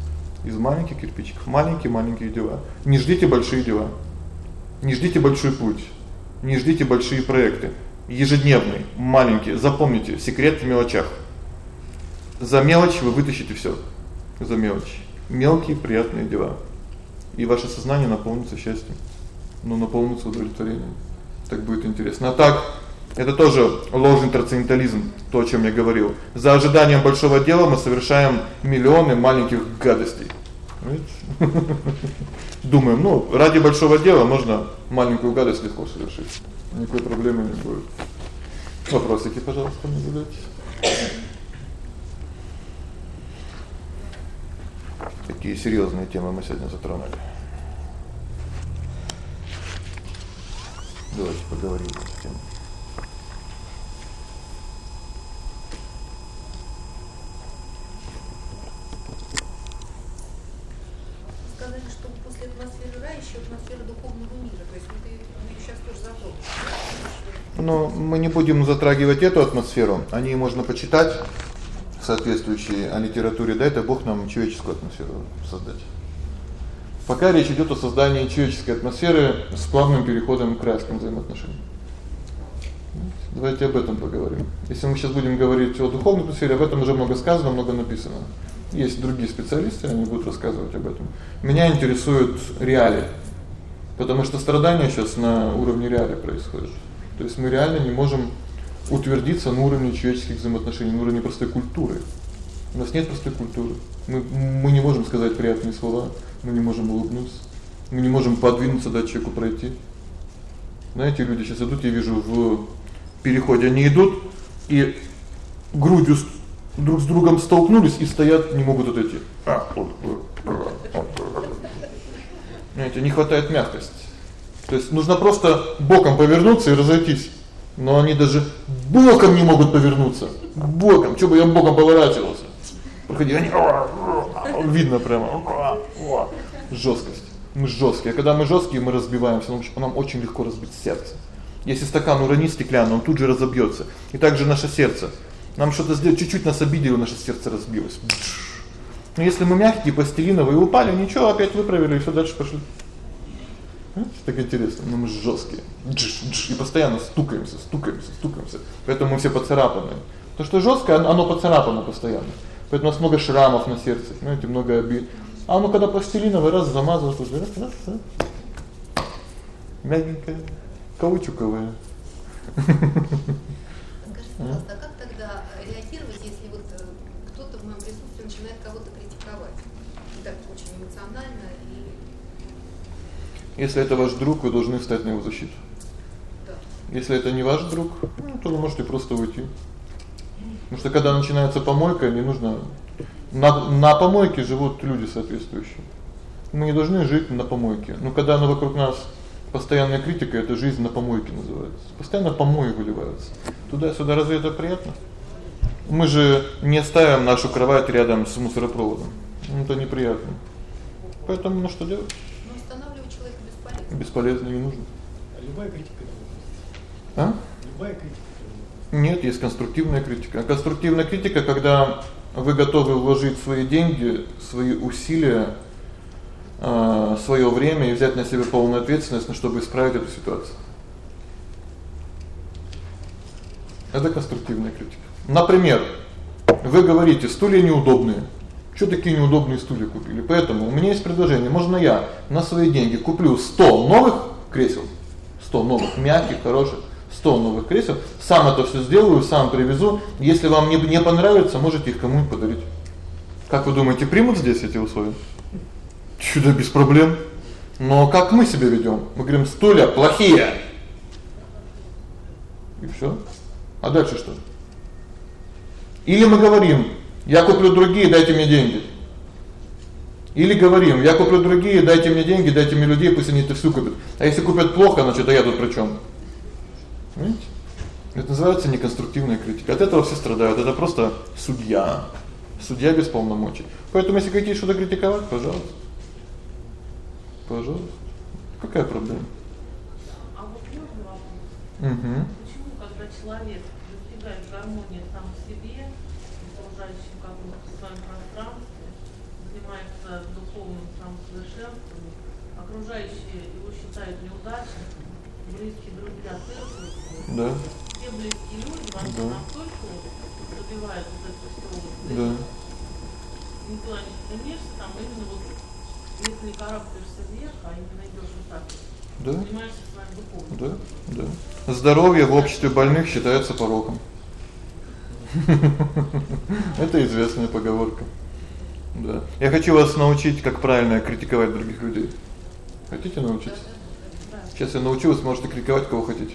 Из маленьких кирпичиков маленькие-маленькие дела. Не ждите большие дела. Не ждите большой путь. Не ждите большие проекты. Ежедневные, маленькие. Запомните, секрет в мелочах. За мелочь вы вытащите всё. За мелочь. Мелкие приятные дела. И ваше сознание наполнится счастьем. Но наполнится удовлетворением так будет интересно. А так это тоже ложный трансцендентализм, то, о чём я говорил. За ожиданием большого дела мы совершаем миллионы маленьких гадостей. Видите? [laughs] Думаем, ну, ради большого дела можно маленькую гадость легко совершить. Никакой проблемы не будет. Вопросики, пожалуйста, не задайте. Какие серьёзные темы мы сегодня затронули. Давайте поговорим на эту тему. Сказали, что после атмосферы рая ещё атмосфера духовного мира. То есть мы мы сейчас тоже затронем. Но мы не будем затрагивать эту атмосферу. О ней можно почитать соответствующей о литературе. Да это Бог нам человеческую атмосферу создать. Пока речь идёт о создании человеческой атмосферы с плавным переходом к райским взаимоотношениям. Давайте об этом поговорим. Если мы сейчас будем говорить о духовной атмосфере, об этом уже много сказано, много написано. Есть другие специалисты, они будут рассказывать об этом. Меня интересует реалии. Потому что страдания сейчас на уровне реалий происходят. То есть мы реально не можем утвердиться на уровне человеческих взаимоотношений, на уровне простой культуры. У нас нет простой культуры. Мы мы не можем сказать приятные слова, мы не можем улыбнуться, мы не можем подвинуться дать человеку пройти. Знаете, люди сейчас идут, я вижу в переходе они идут и грудью друг с другом столкнулись и стоят, не могут отойти. Знаете, не хватает мягкости. То есть нужно просто боком повернуться и разойтись. Но они даже боком не могут повернуться. Боком, что бы я боком поворачивался. Проходи, они видно прямо. Жёсткость. Мы жёсткие. А когда мы жёсткие, мы разбиваемся, потому что нам очень легко разбить сердце. Если стакан уронить стеклянный, он тут же разобьётся. И также наше сердце. Нам что-то сделать, чуть-чуть нас обидели, наше сердце разбилось. Но если мы мягкие, пластилиновые, упали, ничего, опять выправили и всё дальше пошли. Так интересно, но мы жёсткие. И постоянно стукаемся, стукаемся, стукаемся. Поэтому мы все поцарапаны. То, что жёсткое, оно поцарапано постоянно. Поэтому у нас много шрамов на сердце, знаете, много обид. А оно когда пластилиновый раз замазал, то раз, раз, раз. Мягенькое, каучуковое. Скажите, а как тогда реагировать, если вот э, кто-то в моем присутствии начинает кого-то критиковать? И так очень эмоционально Если это ваш друг, вы должны встать на его защиту. да. Если это не ваш друг, ну, то вы можете просто уйти. Потому что когда начинается помойка, не нужно на на помойке живут люди соответствующие. Мы не должны жить на помойке. Но когда оно вокруг нас постоянная критика это жизнь на помойке называется. Постоянно помои выливаются. Туда-сюда разве это приятно? Мы же не ставим нашу кровать рядом с мусоропроводом. Ну это неприятно. Поэтому ну что делать? Бесполезно. Бесполезно не нужно. Любая критика это. А? Любая критика Нет, есть конструктивная критика. А конструктивная критика, когда вы готовы вложить свои деньги, свои усилия, э своё время и взять на себя полную ответственность, чтобы исправить эту ситуацию. Это конструктивная критика. Например, вы говорите: "Стулья неудобные". Что такие неудобные стулья купили? Поэтому у меня есть предложение. Можно я на свои деньги куплю 100 новых кресел, 100 новых мягких, хороших, 100 новых кресел, сам это всё сделаю, сам привезу. Если вам не не понравится, можете их кому-нибудь подарить. Как вы думаете, примут здесь эти условия? Чудо без проблем. Но как мы себя ведём? Мы говорим: "Стулья плохие". И всё. А дальше что? Или мы говорим: "Я куплю другие, дайте мне деньги". Или говорим: "Я куплю другие, дайте мне деньги, дайте мне людей, пусть они это всё купят". А если купят плохо, значит, а я тут причём? Понимаете? Это называется неконструктивная критика. От этого все страдают. Это просто судья. Судья без полномочий. Поэтому если хотите что-то критиковать, пожалуйста. Пожалуйста. Какая проблема? А вот можно вопрос? Угу. Почему, когда человек достигает гармонии сам в себе, окружающие его считают неудачником, близкие друзья отвергнут Да. все близкие люди вас Да. настолько добивают вот это все Да. никуда не стремишься, там именно вот если карабкаешься вверх, а именно идешь вот так, Да. Да. Да. Здоровье в обществе больных считается пороком. [laughs] Это известная поговорка. Да. Я хочу вас научить, как правильно критиковать других людей. Хотите научиться? Сейчас я научу, вы сможете критиковать кого хотите.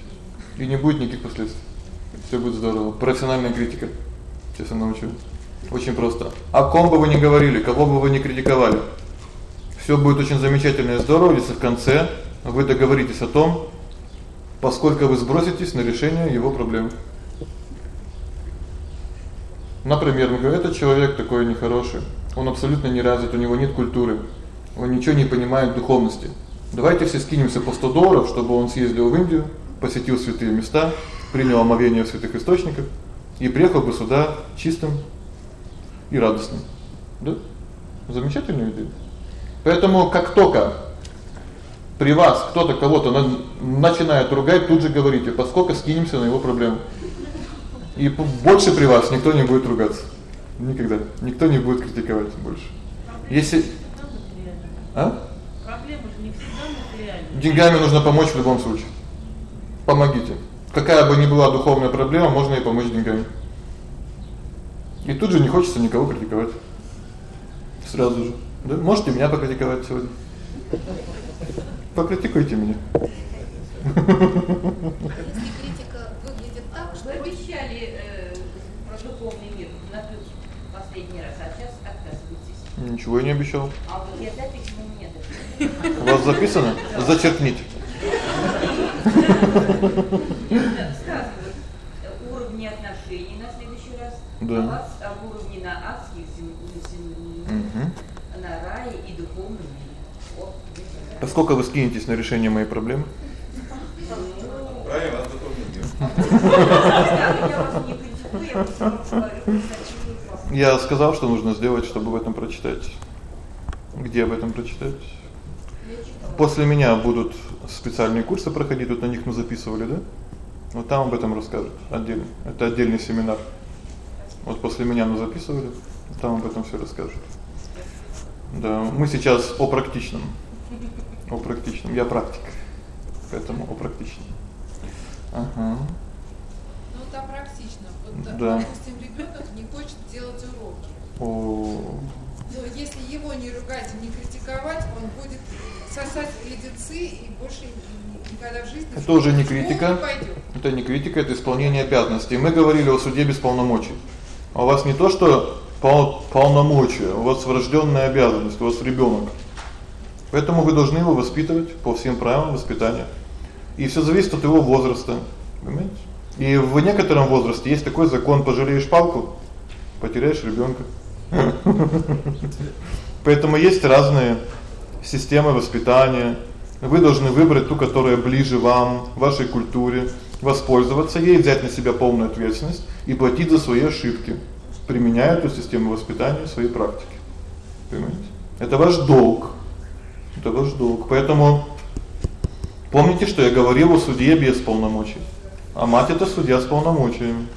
И не будет никаких последствий. Всё будет здорово. Профессиональная критика. Сейчас я научу. Очень просто. О ком бы вы ни говорили, кого бы вы ни критиковали, всё будет очень замечательно и здорово, если в конце вы договоритесь о том, поскольку вы сброситесь на решение его проблем. Например, мы говорим: "Этот человек такой нехороший, он абсолютно не развит, у него нет культуры, он ничего не понимает в духовности. Давайте все скинемся по 100 долларов, чтобы он съездил в Индию, посетил святые места, принял омовение в святых источниках и приехал бы сюда чистым и радостным". Да? Замечательная идея. Поэтому как только при вас кто-то кого-то на, начинает ругать, тут же говорите: "Поскольку скинемся на его проблему". И больше при вас никто не будет ругаться. Никогда. Никто не будет критиковать больше. Если а? Проблема же не всегда материальная. Деньгами нужно помочь в любом случае. Помогите. Какая бы ни была духовная проблема, можно и помочь деньгами. И тут же не хочется никого критиковать. Сразу же. Да, можете меня покритиковать сегодня. Покритикуйте меня. Критика выглядит так, что Вы обещали э, про духовный мир на плюс последний раз, а сейчас отказываетесь. Ничего я не обещал. А вот я запись у вас записано? Зачеркните. Сказывают уровни отношений на следующий раз. Да. А вас об уровне на адских землях, Угу. на рае и духовном мире. Вот. Поскольку вы скинетесь на решение моей проблемы? Правильно, вас. [laughs] Я сказал, что нужно сделать, чтобы об этом прочитать. Где об этом прочитать? После меня будут специальные курсы проходить, тут на них мы записывали, да? Вот там об этом расскажут отдельно. Это отдельный семинар. Вот после меня мы записывали, там об этом всё расскажут. Да, мы сейчас о практичном. О практичном. Я практик. Поэтому о практичном. Ага. Ну там практично. Вот Да. допустим, ребёнок не хочет делать уроки. О. Но если его не ругать и не критиковать, он будет сосать леденцы и больше ни- никогда в жизни Это уже не критика. не. Это не критика, это исполнение обязанностей. Мы говорили о суде без полномочий. А у вас не то, что пол полномочия, у вас врождённая обязанность, у вас ребёнок. Поэтому вы должны его воспитывать по всем правилам воспитания. И всё зависит от его возраста, понимаете? И в некотором возрасте есть такой закон: пожалеешь палку, потеряешь ребёнка. Поэтому есть разные системы воспитания. Вы должны выбрать ту, которая ближе вам, вашей культуре, воспользоваться ей, взять на себя полную ответственность и платить за свои ошибки, применяя эту систему воспитания в своей практике. Понимаете? Это ваш долг. Это ваш долг. Поэтому помните, что я говорил о суде без полномочий. А мать это судья с полномочиями.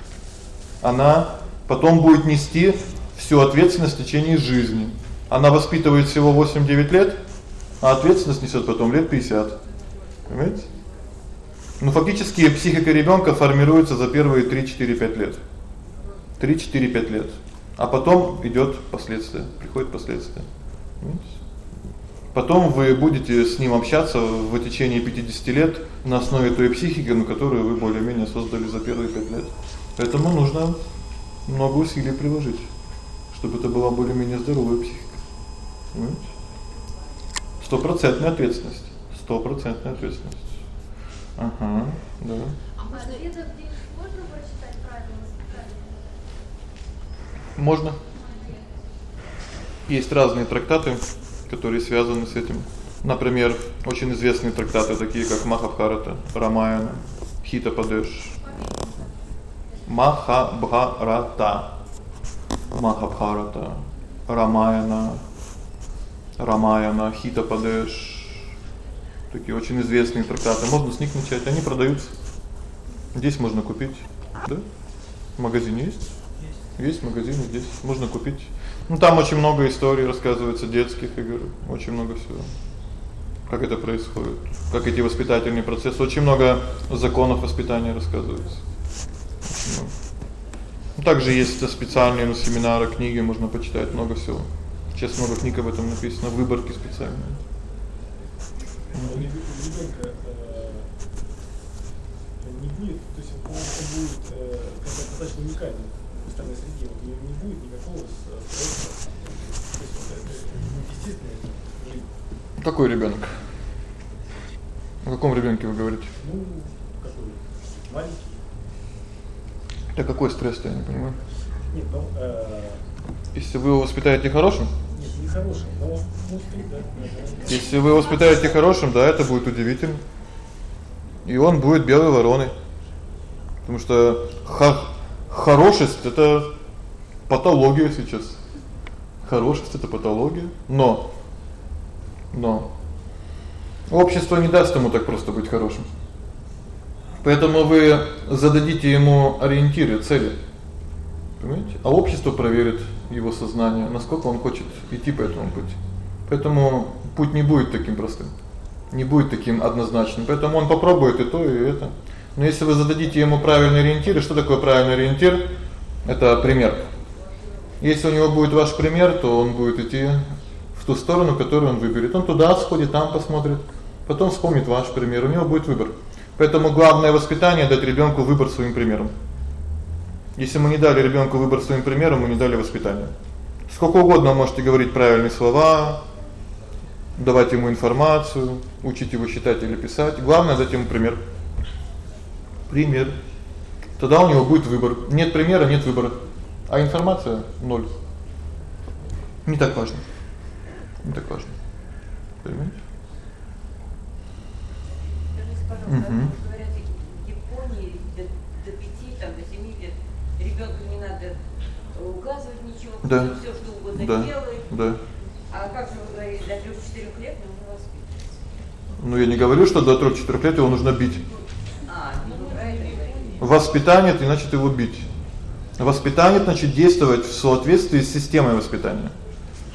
Она потом будет нести всю ответственность в течение жизни. Она воспитывает всего 8-9 лет, а ответственность несёт потом лет 50. Понимаете? Ну фактически психика ребёнка формируется за первые 3-4-5 лет. 3-4-5 лет. А потом идёт последствия, приходят последствия. Понимаете? Потом вы будете с ним общаться в течение 50 лет на основе той психики, на которую вы более-менее создали за первые 5 лет. Поэтому нужно много усилий приложить, чтобы это была более-менее здоровая психика. Понимаете? Стопроцентная ответственность. Стопроцентная ответственность. Ага, да. А можно здесь можно прочитать правила воспитания? Можно. Есть разные трактаты, которые связаны с этим. Например, очень известные трактаты, такие как Махабхарата, Рамаяна, Хитападеш. Махабхарата. Махабхарата, Рамаяна, Рамаяна, Хитападеш. Такие очень известные трактаты. Можно с них начать, они продаются. Здесь можно купить, да? В магазине есть? Есть в магазине здесь, можно купить. Ну там очень много историй рассказывается детских игр, очень много всего. Как это происходит? Как эти воспитательные процессы, очень много законов воспитания рассказывается. Очень много. Также есть специальные ну, семинары, книги, можно почитать много всего. Сейчас много книг об этом написано, выборки специальные. Э, не э, достаточно уникальным в остальной среде. Вот него не будет никакого стресса. То есть вот это естественная жизнь. Какой ребёнок? О каком ребёнке вы говорите? Ну, какой маленький. Да какой стресс-то, я не понимаю. Нет, ну, э, Если вы его воспитаете хорошим, нет, не хороший, но мускулы, да. если вы его воспитаете хорошим, да, это будет удивительно. И он будет белой вороной. Потому что хорошесть это патология сейчас. Хорошесть это патология, но но общество не даст ему так просто быть хорошим. Поэтому вы зададите ему ориентиры, цели. Понимаете? А общество проверит его сознание, насколько он хочет идти по этому пути. Поэтому путь не будет таким простым. Не будет таким однозначным. Поэтому он попробует и то, и это. Но если вы зададите ему правильные ориентиры, что такое правильный ориентир? Это пример. Если у него будет ваш пример, то он будет идти в ту сторону, которую он выберет. Он туда сходит, там посмотрит, потом вспомнит ваш пример. У него будет выбор. Поэтому главное воспитание дать ребёнку выбор своим примером. Если мы не дали ребёнку выбор своим примером, мы не дали воспитание. Сколько угодно можете говорить правильные слова, давать ему информацию, учить его читать или писать. Главное дать ему пример. Пример. Тогда у него будет выбор. Нет примера нет выбора. А информация ноль. Не так важно. Не так важно. Понимаете? Скажите, пожалуйста, Мгм. вот говорят, в Японии до, до 5, там, до 7 лет ребенку не надо указывать ничего, Да. Все, что угодно Да. делай. Да. А как же вы говорили, до 3-4 лет нужно воспитывать? Ну я не говорю, что до 3-4 лет его нужно бить. А, ну правильно говорите. Воспитание это значит его бить. Воспитание значит действовать в соответствии с системой воспитания.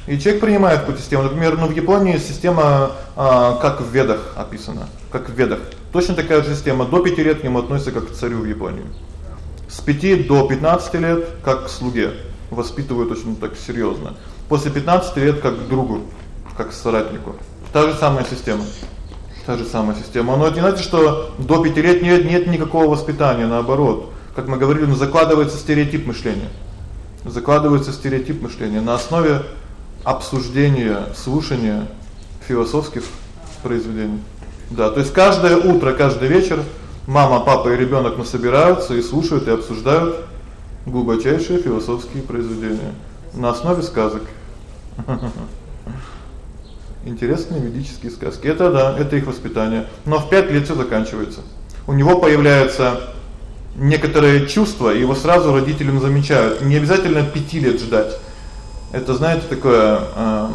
И человек принимает какую-то систему. Например, ну в Японии система а, как в Ведах описана, как в Ведах. Точно такая же система. До 5 лет к нему относятся как к царю в Японии. С 5 до 15 лет как к слуге. Воспитывают очень так серьёзно. После 15 лет как к другу, как к соратнику. Та же самая система. Та же самая система. Но это не значит, что до 5 лет нет нет никакого воспитания, наоборот. Как мы говорили, ну закладывается стереотип мышления. Закладывается стереотип мышления на основе обсуждения, слушания философских произведений. Да, то есть каждое утро, каждый вечер мама, папа и ребёнок мы собираются и слушают и обсуждают глубочайшие философские произведения на основе сказок. [laughs] Интересные ведические сказки. Это да, это их воспитание. Но в 5 лет всё заканчивается. У него появляются некоторые чувства, и его сразу родители замечают. Не обязательно 5 лет ждать. Это, знаете, такое э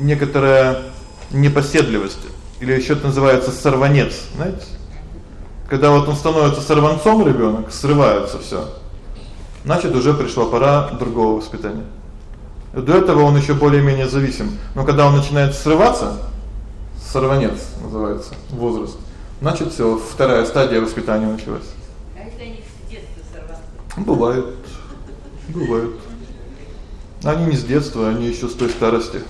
некоторая непоседливость или ещё это называется сорванец, знаете? Когда вот он становится сорванцом ребёнок, срывается всё. Значит, уже пришла пора другого воспитания. До этого он ещё более-менее зависим. Но когда он начинает срываться, сорванец называется возраст. Значит, всё, вторая стадия воспитания началась. А если они с детства сорванцы? Бывает. Бывает. Они не с детства, они ещё с той старости.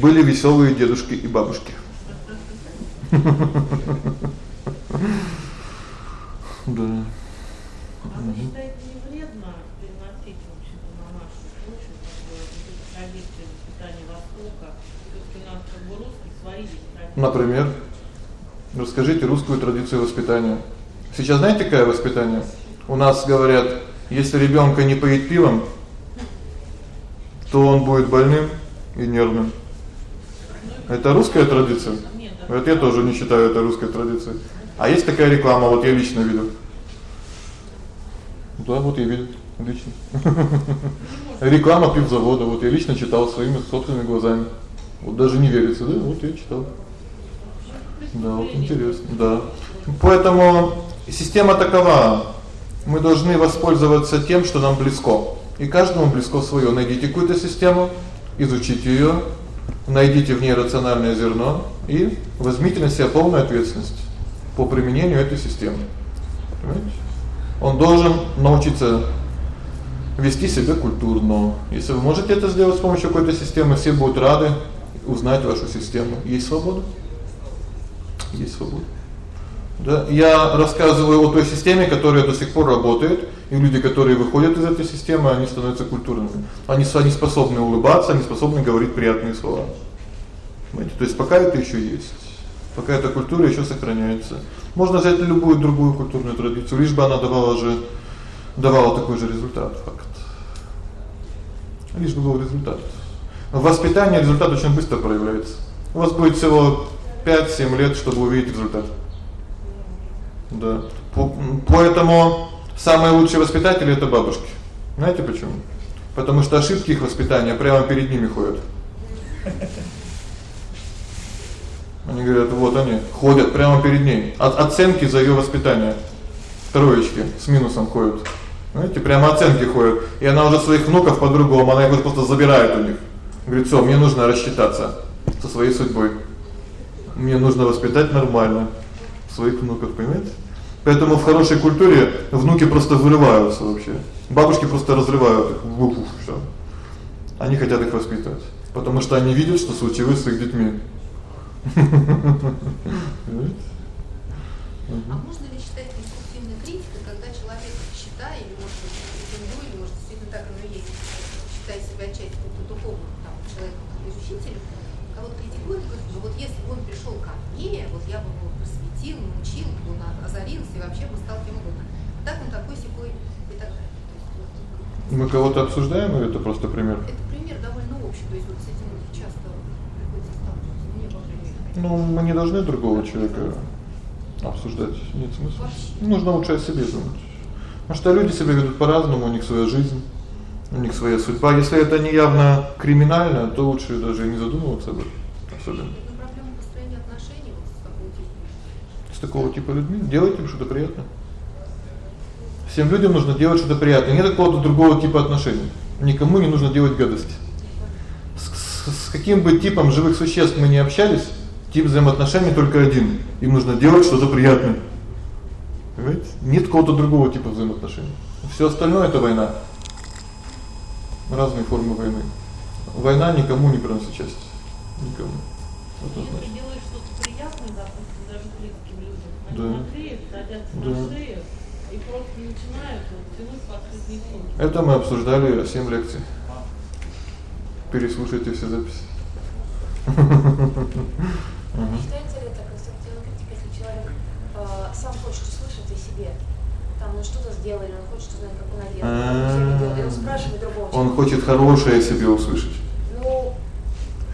Были весёлые дедушки и бабушки. Да. А вы считаете не вредно переносить, в общем-то, на нашу почву, как бы, традиции воспитания Востока? Всё-таки у нас как бы русские сварились традиции. Например, расскажите русскую традицию воспитания. Сейчас знаете, какое воспитание? У нас говорят, если ребёнка не поить пивом, то он будет больным и нервным. Это русская традиция? Вот я тоже не считаю это русской традицией. А есть такая реклама, вот я лично видел. Да, вот я видел лично. [laughs] Реклама пивзавода, вот я лично читал своими собственными глазами. Вот даже не верится, да? Вот я читал. Да, вот интересно. Да. Поэтому система такова. Мы должны воспользоваться тем, что нам близко. И каждому близко своё. Найдите какую-то систему, изучите её, найдите в ней рациональное зерно и возьмите на себя полную ответственность по применению этой системы. Понимаете? Он должен научиться вести себя культурно. Если вы можете это сделать с помощью какой-то системы, все будут рады узнать вашу систему. Есть свобода? Есть свобода. Да, я рассказываю о той системе, которая до сих пор работает, и люди, которые выходят из этой системы, они становятся культурными. Они они способны улыбаться, они способны говорить приятные слова. Понимаете? То есть пока это ещё есть. Пока эта культура ещё сохраняется. Можно взять любую другую культурную традицию, лишь бы она давала же давала такой же результат, факт. Лишь бы был результат. В воспитании результат очень быстро проявляется. У вас будет всего 5-7 лет, чтобы увидеть результат. Да. Поэтому самые лучшие воспитатели это бабушки. Знаете почему? Потому что ошибки их воспитания прямо перед ними ходят. Они говорят: "Вот они ходят прямо перед ней. От оценки за её воспитание. Троечки с минусом ходят. Знаете, прямо оценки ходят. И она уже своих внуков по-другому, она их просто забирает у них. Говорит: "Всё, мне нужно рассчитаться со своей судьбой. Мне нужно воспитать нормально своих внуков, понимаете? Поэтому в хорошей культуре внуки просто вырываются вообще. Бабушки просто разрывают их. Уф, всё. Они хотят их воспитывать, потому что они видят, что случилось с их детьми. [laughs] А можно ли считать конструктивной критикой, когда человек, считая, или может быть претендуя, или может действительно так оно и есть, считая себя частью какого-то духовного там человека, как учителя, кого-то критикует, говорит, ну вот если бы он пришел ко мне, вот я бы его просветил, научил, озарился и вообще бы стал кем угодно. Так он такой секой и так далее. Есть, вот, Мы кого-то обсуждаем или это просто пример? это пример довольно общий, то есть вот с этим часто приходится сталкиваться. Мне, по крайней мере, Ну, мы не должны другого человека обсуждать. Нет смысла. Вообще. Нужно лучше о себе думать. Потому что люди себя ведут по-разному, у них своя жизнь. У них своя судьба. Если это не явно криминально, то лучше даже и не задумываться об этом особенно. С такого типа. Людьми делайте им что-то приятное. Всем людям нужно делать что-то приятное. Нет какого-то другого типа отношений. Никому не нужно делать гадости. С, с, с каким бы типом живых существ мы не общались, тип взаимоотношений только один. Им нужно делать что-то приятное. Понимаете? Нет какого-то другого типа взаимоотношений. Всё остальное это война. Разные формы войны. Война никому не приносит счастья. Никому. Если Однозначно. делаешь что-то приятное, допустим, даже близким людям, они Да. наглеют, садятся Да. на шею и просто начинают вот, тянуть последние соки. Это мы обсуждали 7 лекций. Переслушайте все записи. Мгм. Считается ли это конструктивной критикой, если человек э, сам хочет услышать о себе? Там, ну что-то сделали, он хочет узнать, как он одет, он и спрашивает другого Он хочет хорошее о себе услышать. Ну,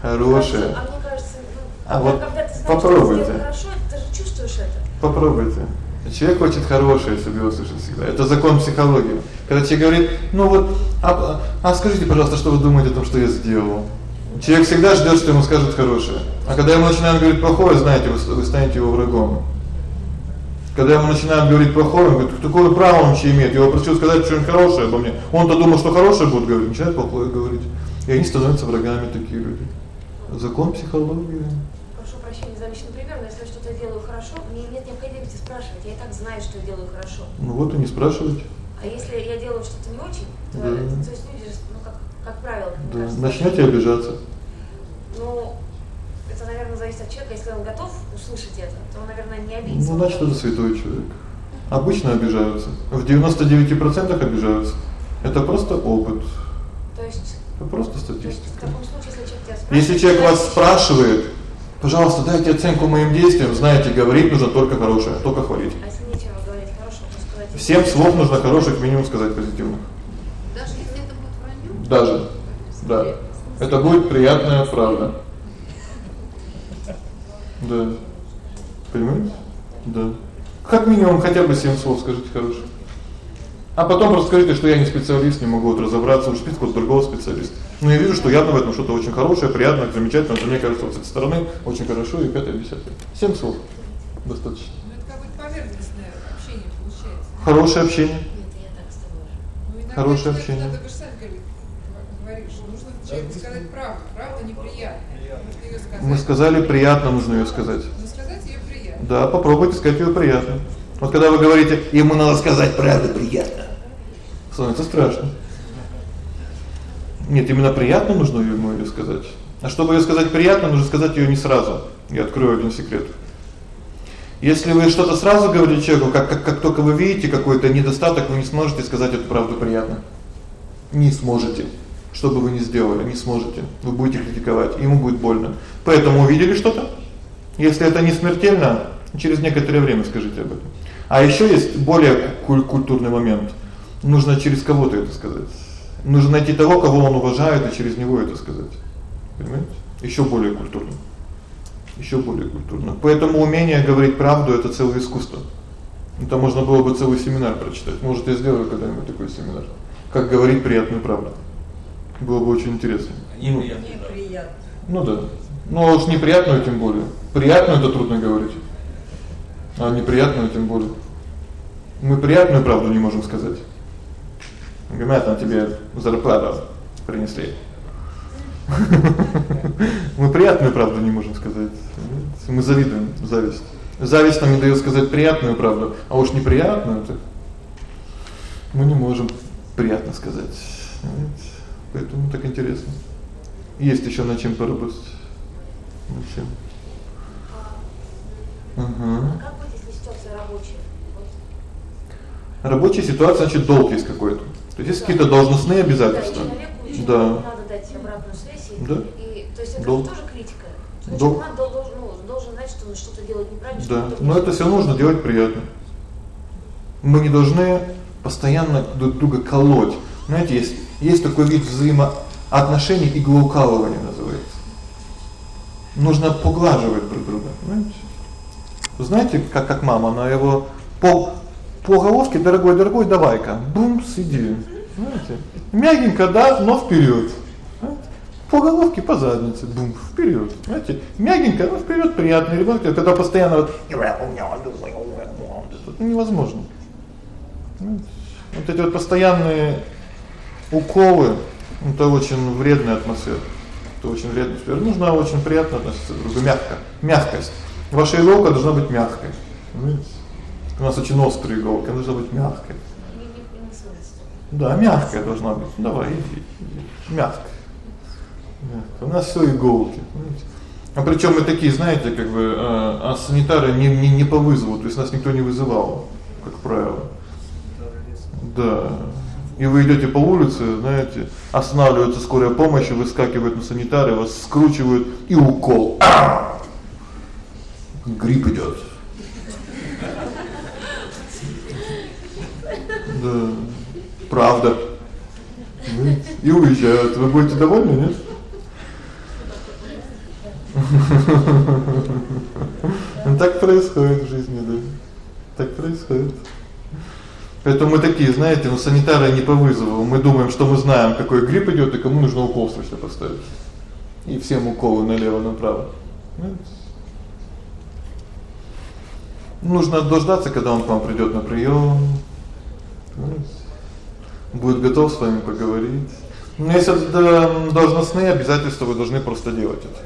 Хорошее. А мне кажется, ну, А когда, вот когда ты знаешь, попробуйте. хорошо, ты же чувствуешь это. Попробуйте. Человек хочет хорошее себе услышать всегда. Это закон психологии. Когда человек говорит: "Ну вот, а, а скажите, пожалуйста, что вы думаете о том, что я сделал?" Человек всегда ждёт, что ему скажут хорошее. А когда ему начинают говорить плохое, знаете, вы, вы станете его врагом. Когда ему начинают говорить плохое, он говорит: "Какое право он вообще имеет? Я его просил сказать что-нибудь хорошее обо мне". Он-то думал, что хорошее будет говорить, начинает плохое говорить. И они становятся врагами такие люди. Закон психологии. Если я делаю хорошо, мне нет необходимости спрашивать. Я и так знаю, что я делаю хорошо. Ну вот и не спрашивайте. А если я делаю что-то не очень, то, Да. то есть люди, ну как, как правило, Да, кажется, начнёте обижаться. Ну, это, наверное, зависит от человека. Если он готов услышать это, то он, наверное, не обидится. Ну, значит, это святой человек. Обычно обижаются. В 99% обижаются. Это просто опыт. То есть, Это просто то есть в статистика. таком случае, если человек тебя спрашивает... Если человек вас спрашивает, пожалуйста, дайте оценку моим действиям, знаете, говорить нужно только хорошее, только хвалить. А если нечего говорить хорошего, то сказать... Всем слов нужно хороших минимум сказать позитивных. Даже если это будет вранье, Даже. Да. Это будет приятная правда. Да. Понимаете? Да. Как минимум хотя бы 7 слов скажите хороших. А потом просто скажите, что я не специалист, не могу вот разобраться, уж спит какого-то другого специалиста. Но я вижу, что явно в этом что-то очень хорошее, приятное, замечательное, что мне кажется, вот с этой стороны очень хорошо и пятое, десятое. 7 слов. Достаточно. Ну, это как бы поверхностное общение получается. Хорошее общение. Нет, я так с тобой. Ну, иногда Хорошее общение. Надо, вы же сами говорили- говоришь, нужно человеку сказать правду. Правда неприятная. Нужно её сказать. Мы сказали, приятно нужно её сказать. Но сказать её приятно. Да, попробуйте сказать её приятно. Вот когда вы говорите, ему надо сказать правду приятно. Становится страшно. Нет, именно приятно нужно ему её сказать. А чтобы её сказать приятно, нужно сказать её не сразу. Я открою один секрет. Если вы что-то сразу говорите человеку, как как как только вы видите какой-то недостаток, вы не сможете сказать эту правду приятно. Не сможете. Что бы вы ни сделали, не сможете. Вы будете критиковать, ему будет больно. Поэтому увидели что-то? Если это не смертельно, через некоторое время скажите об этом. А ещё есть более куль- культурный момент. Нужно через кого-то это сказать. Нужно найти того, кого он уважает, и через него это сказать. Понимаете? Ещё более культурно. Ещё более культурно. Поэтому умение говорить правду это целое искусство. Это можно было бы целый семинар прочитать. Может, я сделаю когда-нибудь такой семинар. Как говорить приятную правду. Было бы очень интересно. Ну, Неприятно. ну да. Ну а уж неприятную тем более. Приятную это трудно говорить. А неприятную тем более. Мы приятную правду не можем сказать. Говорят, там тебе зарплату принесли. [laughs] Мы приятную правду не можем сказать. Мы завидуем, зависть. Зависть нам не даёт сказать приятную правду, а уж неприятную это мы не можем приятно сказать. Поэтому так интересно. Есть ещё над чем поработать. Над чем? Ага. А как быть, если ситуация рабочая? Ситуация, значит, долг есть какой-то. То есть есть какие-то должностные обязательства. Да. надо дать обратную связь. И, Да. и, то есть это Долг. же тоже критика. Есть Долг. человек должен, ну, должен знать, что он что-то делает неправильно. Да. Но это всё нужно делать приятно. Мы не должны постоянно друг друга колоть. Знаете, есть есть такой вид взаимоотношений иглоукалывания называется. Нужно поглаживать друг друга, понимаете? Знаете, как как мама, она его по по головке, дорогой, дорогой, давай-ка. Бум, сиди. Знаете? Мягенько, да, но вперед. По головке, по заднице, бум, вперед. Знаете? Мягенько, но вперед приятный ребёнок, когда постоянно вот невозможно. Вот эти вот постоянные уколы это очень вредная атмосфера. Это очень вредно. Теперь нужно очень приятно относиться к мягко. Мягкость. Ваша иголка должна быть мягкой. Понимаете? У нас очень острая иголка, она должна быть мягкой. Да, мягкая должна быть. Давай, иди. иди. Мягкая. Мягкая. У нас всё иголки, понимаете? А причём мы такие, знаете, как бы, а, а санитары не не не по вызову, то есть нас никто не вызывал, как правило. Да. И вы идёте по улице, знаете, останавливается скорая помощь, выскакивают на санитары, вас скручивают и укол. А! Грипп идёт. Да. Правда. И уезжают. Вы будете довольны, нет? Ну так происходит в жизни, да. Так происходит. Поэтому мы такие, знаете, ну санитары не по вызову. Мы думаем, что мы знаем, какой грипп идёт и кому нужно укол срочно поставить. И всем уколы налево направо. Нужно дождаться, когда он к вам придёт на приём. Будет готов с вами поговорить. Но если это должностные обязательства, вы должны просто делать это.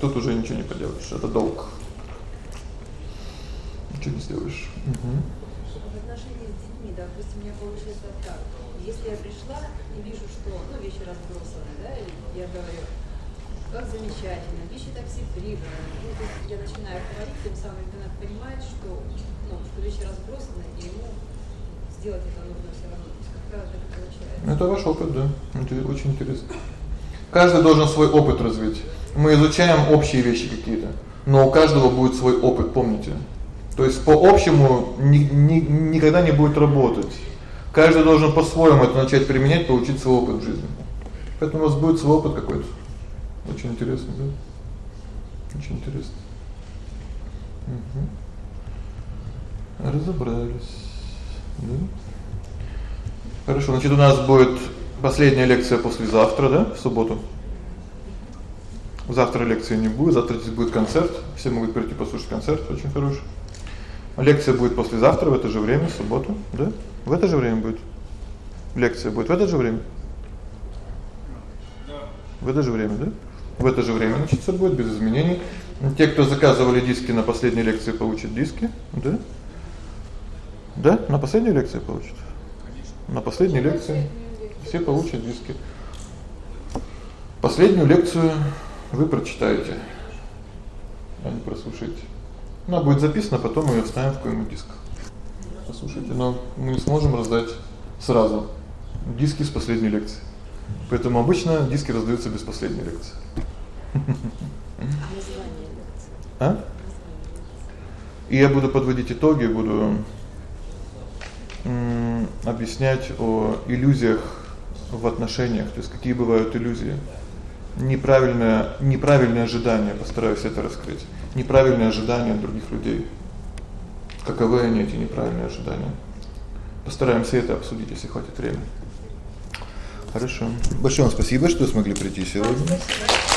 Тут уже ничего не поделаешь, это долг. Ничего не сделаешь. Угу. В отношениях с детьми, допустим, у меня получается так. Если я пришла и вижу, что, ну, вещи разбросаны, да, и я говорю: "Как замечательно, вещи так все прибраны". Ну, то есть я начинаю говорить, тем самым ребенок понимает, что, ну, что вещи разбросаны, сделать это нужно всё равно. Как правило и получается. Это ваш опыт, да. Это очень интересно. Каждый должен свой опыт развить. Мы изучаем общие вещи какие-то, но у каждого будет свой опыт, помните? То есть по общему ни, ни, никогда не будет работать. Каждый должен по-своему это начать применять, получить свой опыт в жизни. Поэтому у вас будет свой опыт какой-то. Очень интересно, да? Очень интересно. Угу. Разобрались. Да? Хорошо, значит, у нас будет последняя лекция послезавтра, да, в субботу. Завтра лекции не будет, завтра здесь будет концерт. Все могут прийти послушать концерт, очень хороший. Лекция будет послезавтра в это же время, в субботу, да? В это же время будет. Лекция будет в это же время. Да. В это же время, да? В это же время, значит, будет без изменений. Те, кто заказывали диски на последней лекции, получат диски, да? Да, на последней лекции получат. Конечно. На последней лекции все получат диски. Последнюю лекцию вы прочитаете, а не прослушаете. Она будет записана, потом мы её вставим в какой-нибудь диск. Послушайте, но мы не сможем раздать сразу диски с последней лекции. Поэтому обычно диски раздаются без последней лекции. А? И я буду подводить итоги, буду объяснять о иллюзиях в отношениях, то есть какие бывают иллюзии неправильное неправильное ожидание, постараюсь это раскрыть. Неправильные ожидания других людей. Каковы они эти неправильные ожидания? Постараемся это обсудить, если хватит времени. Хорошо. Большое вам спасибо, что смогли прийти сегодня. Спасибо.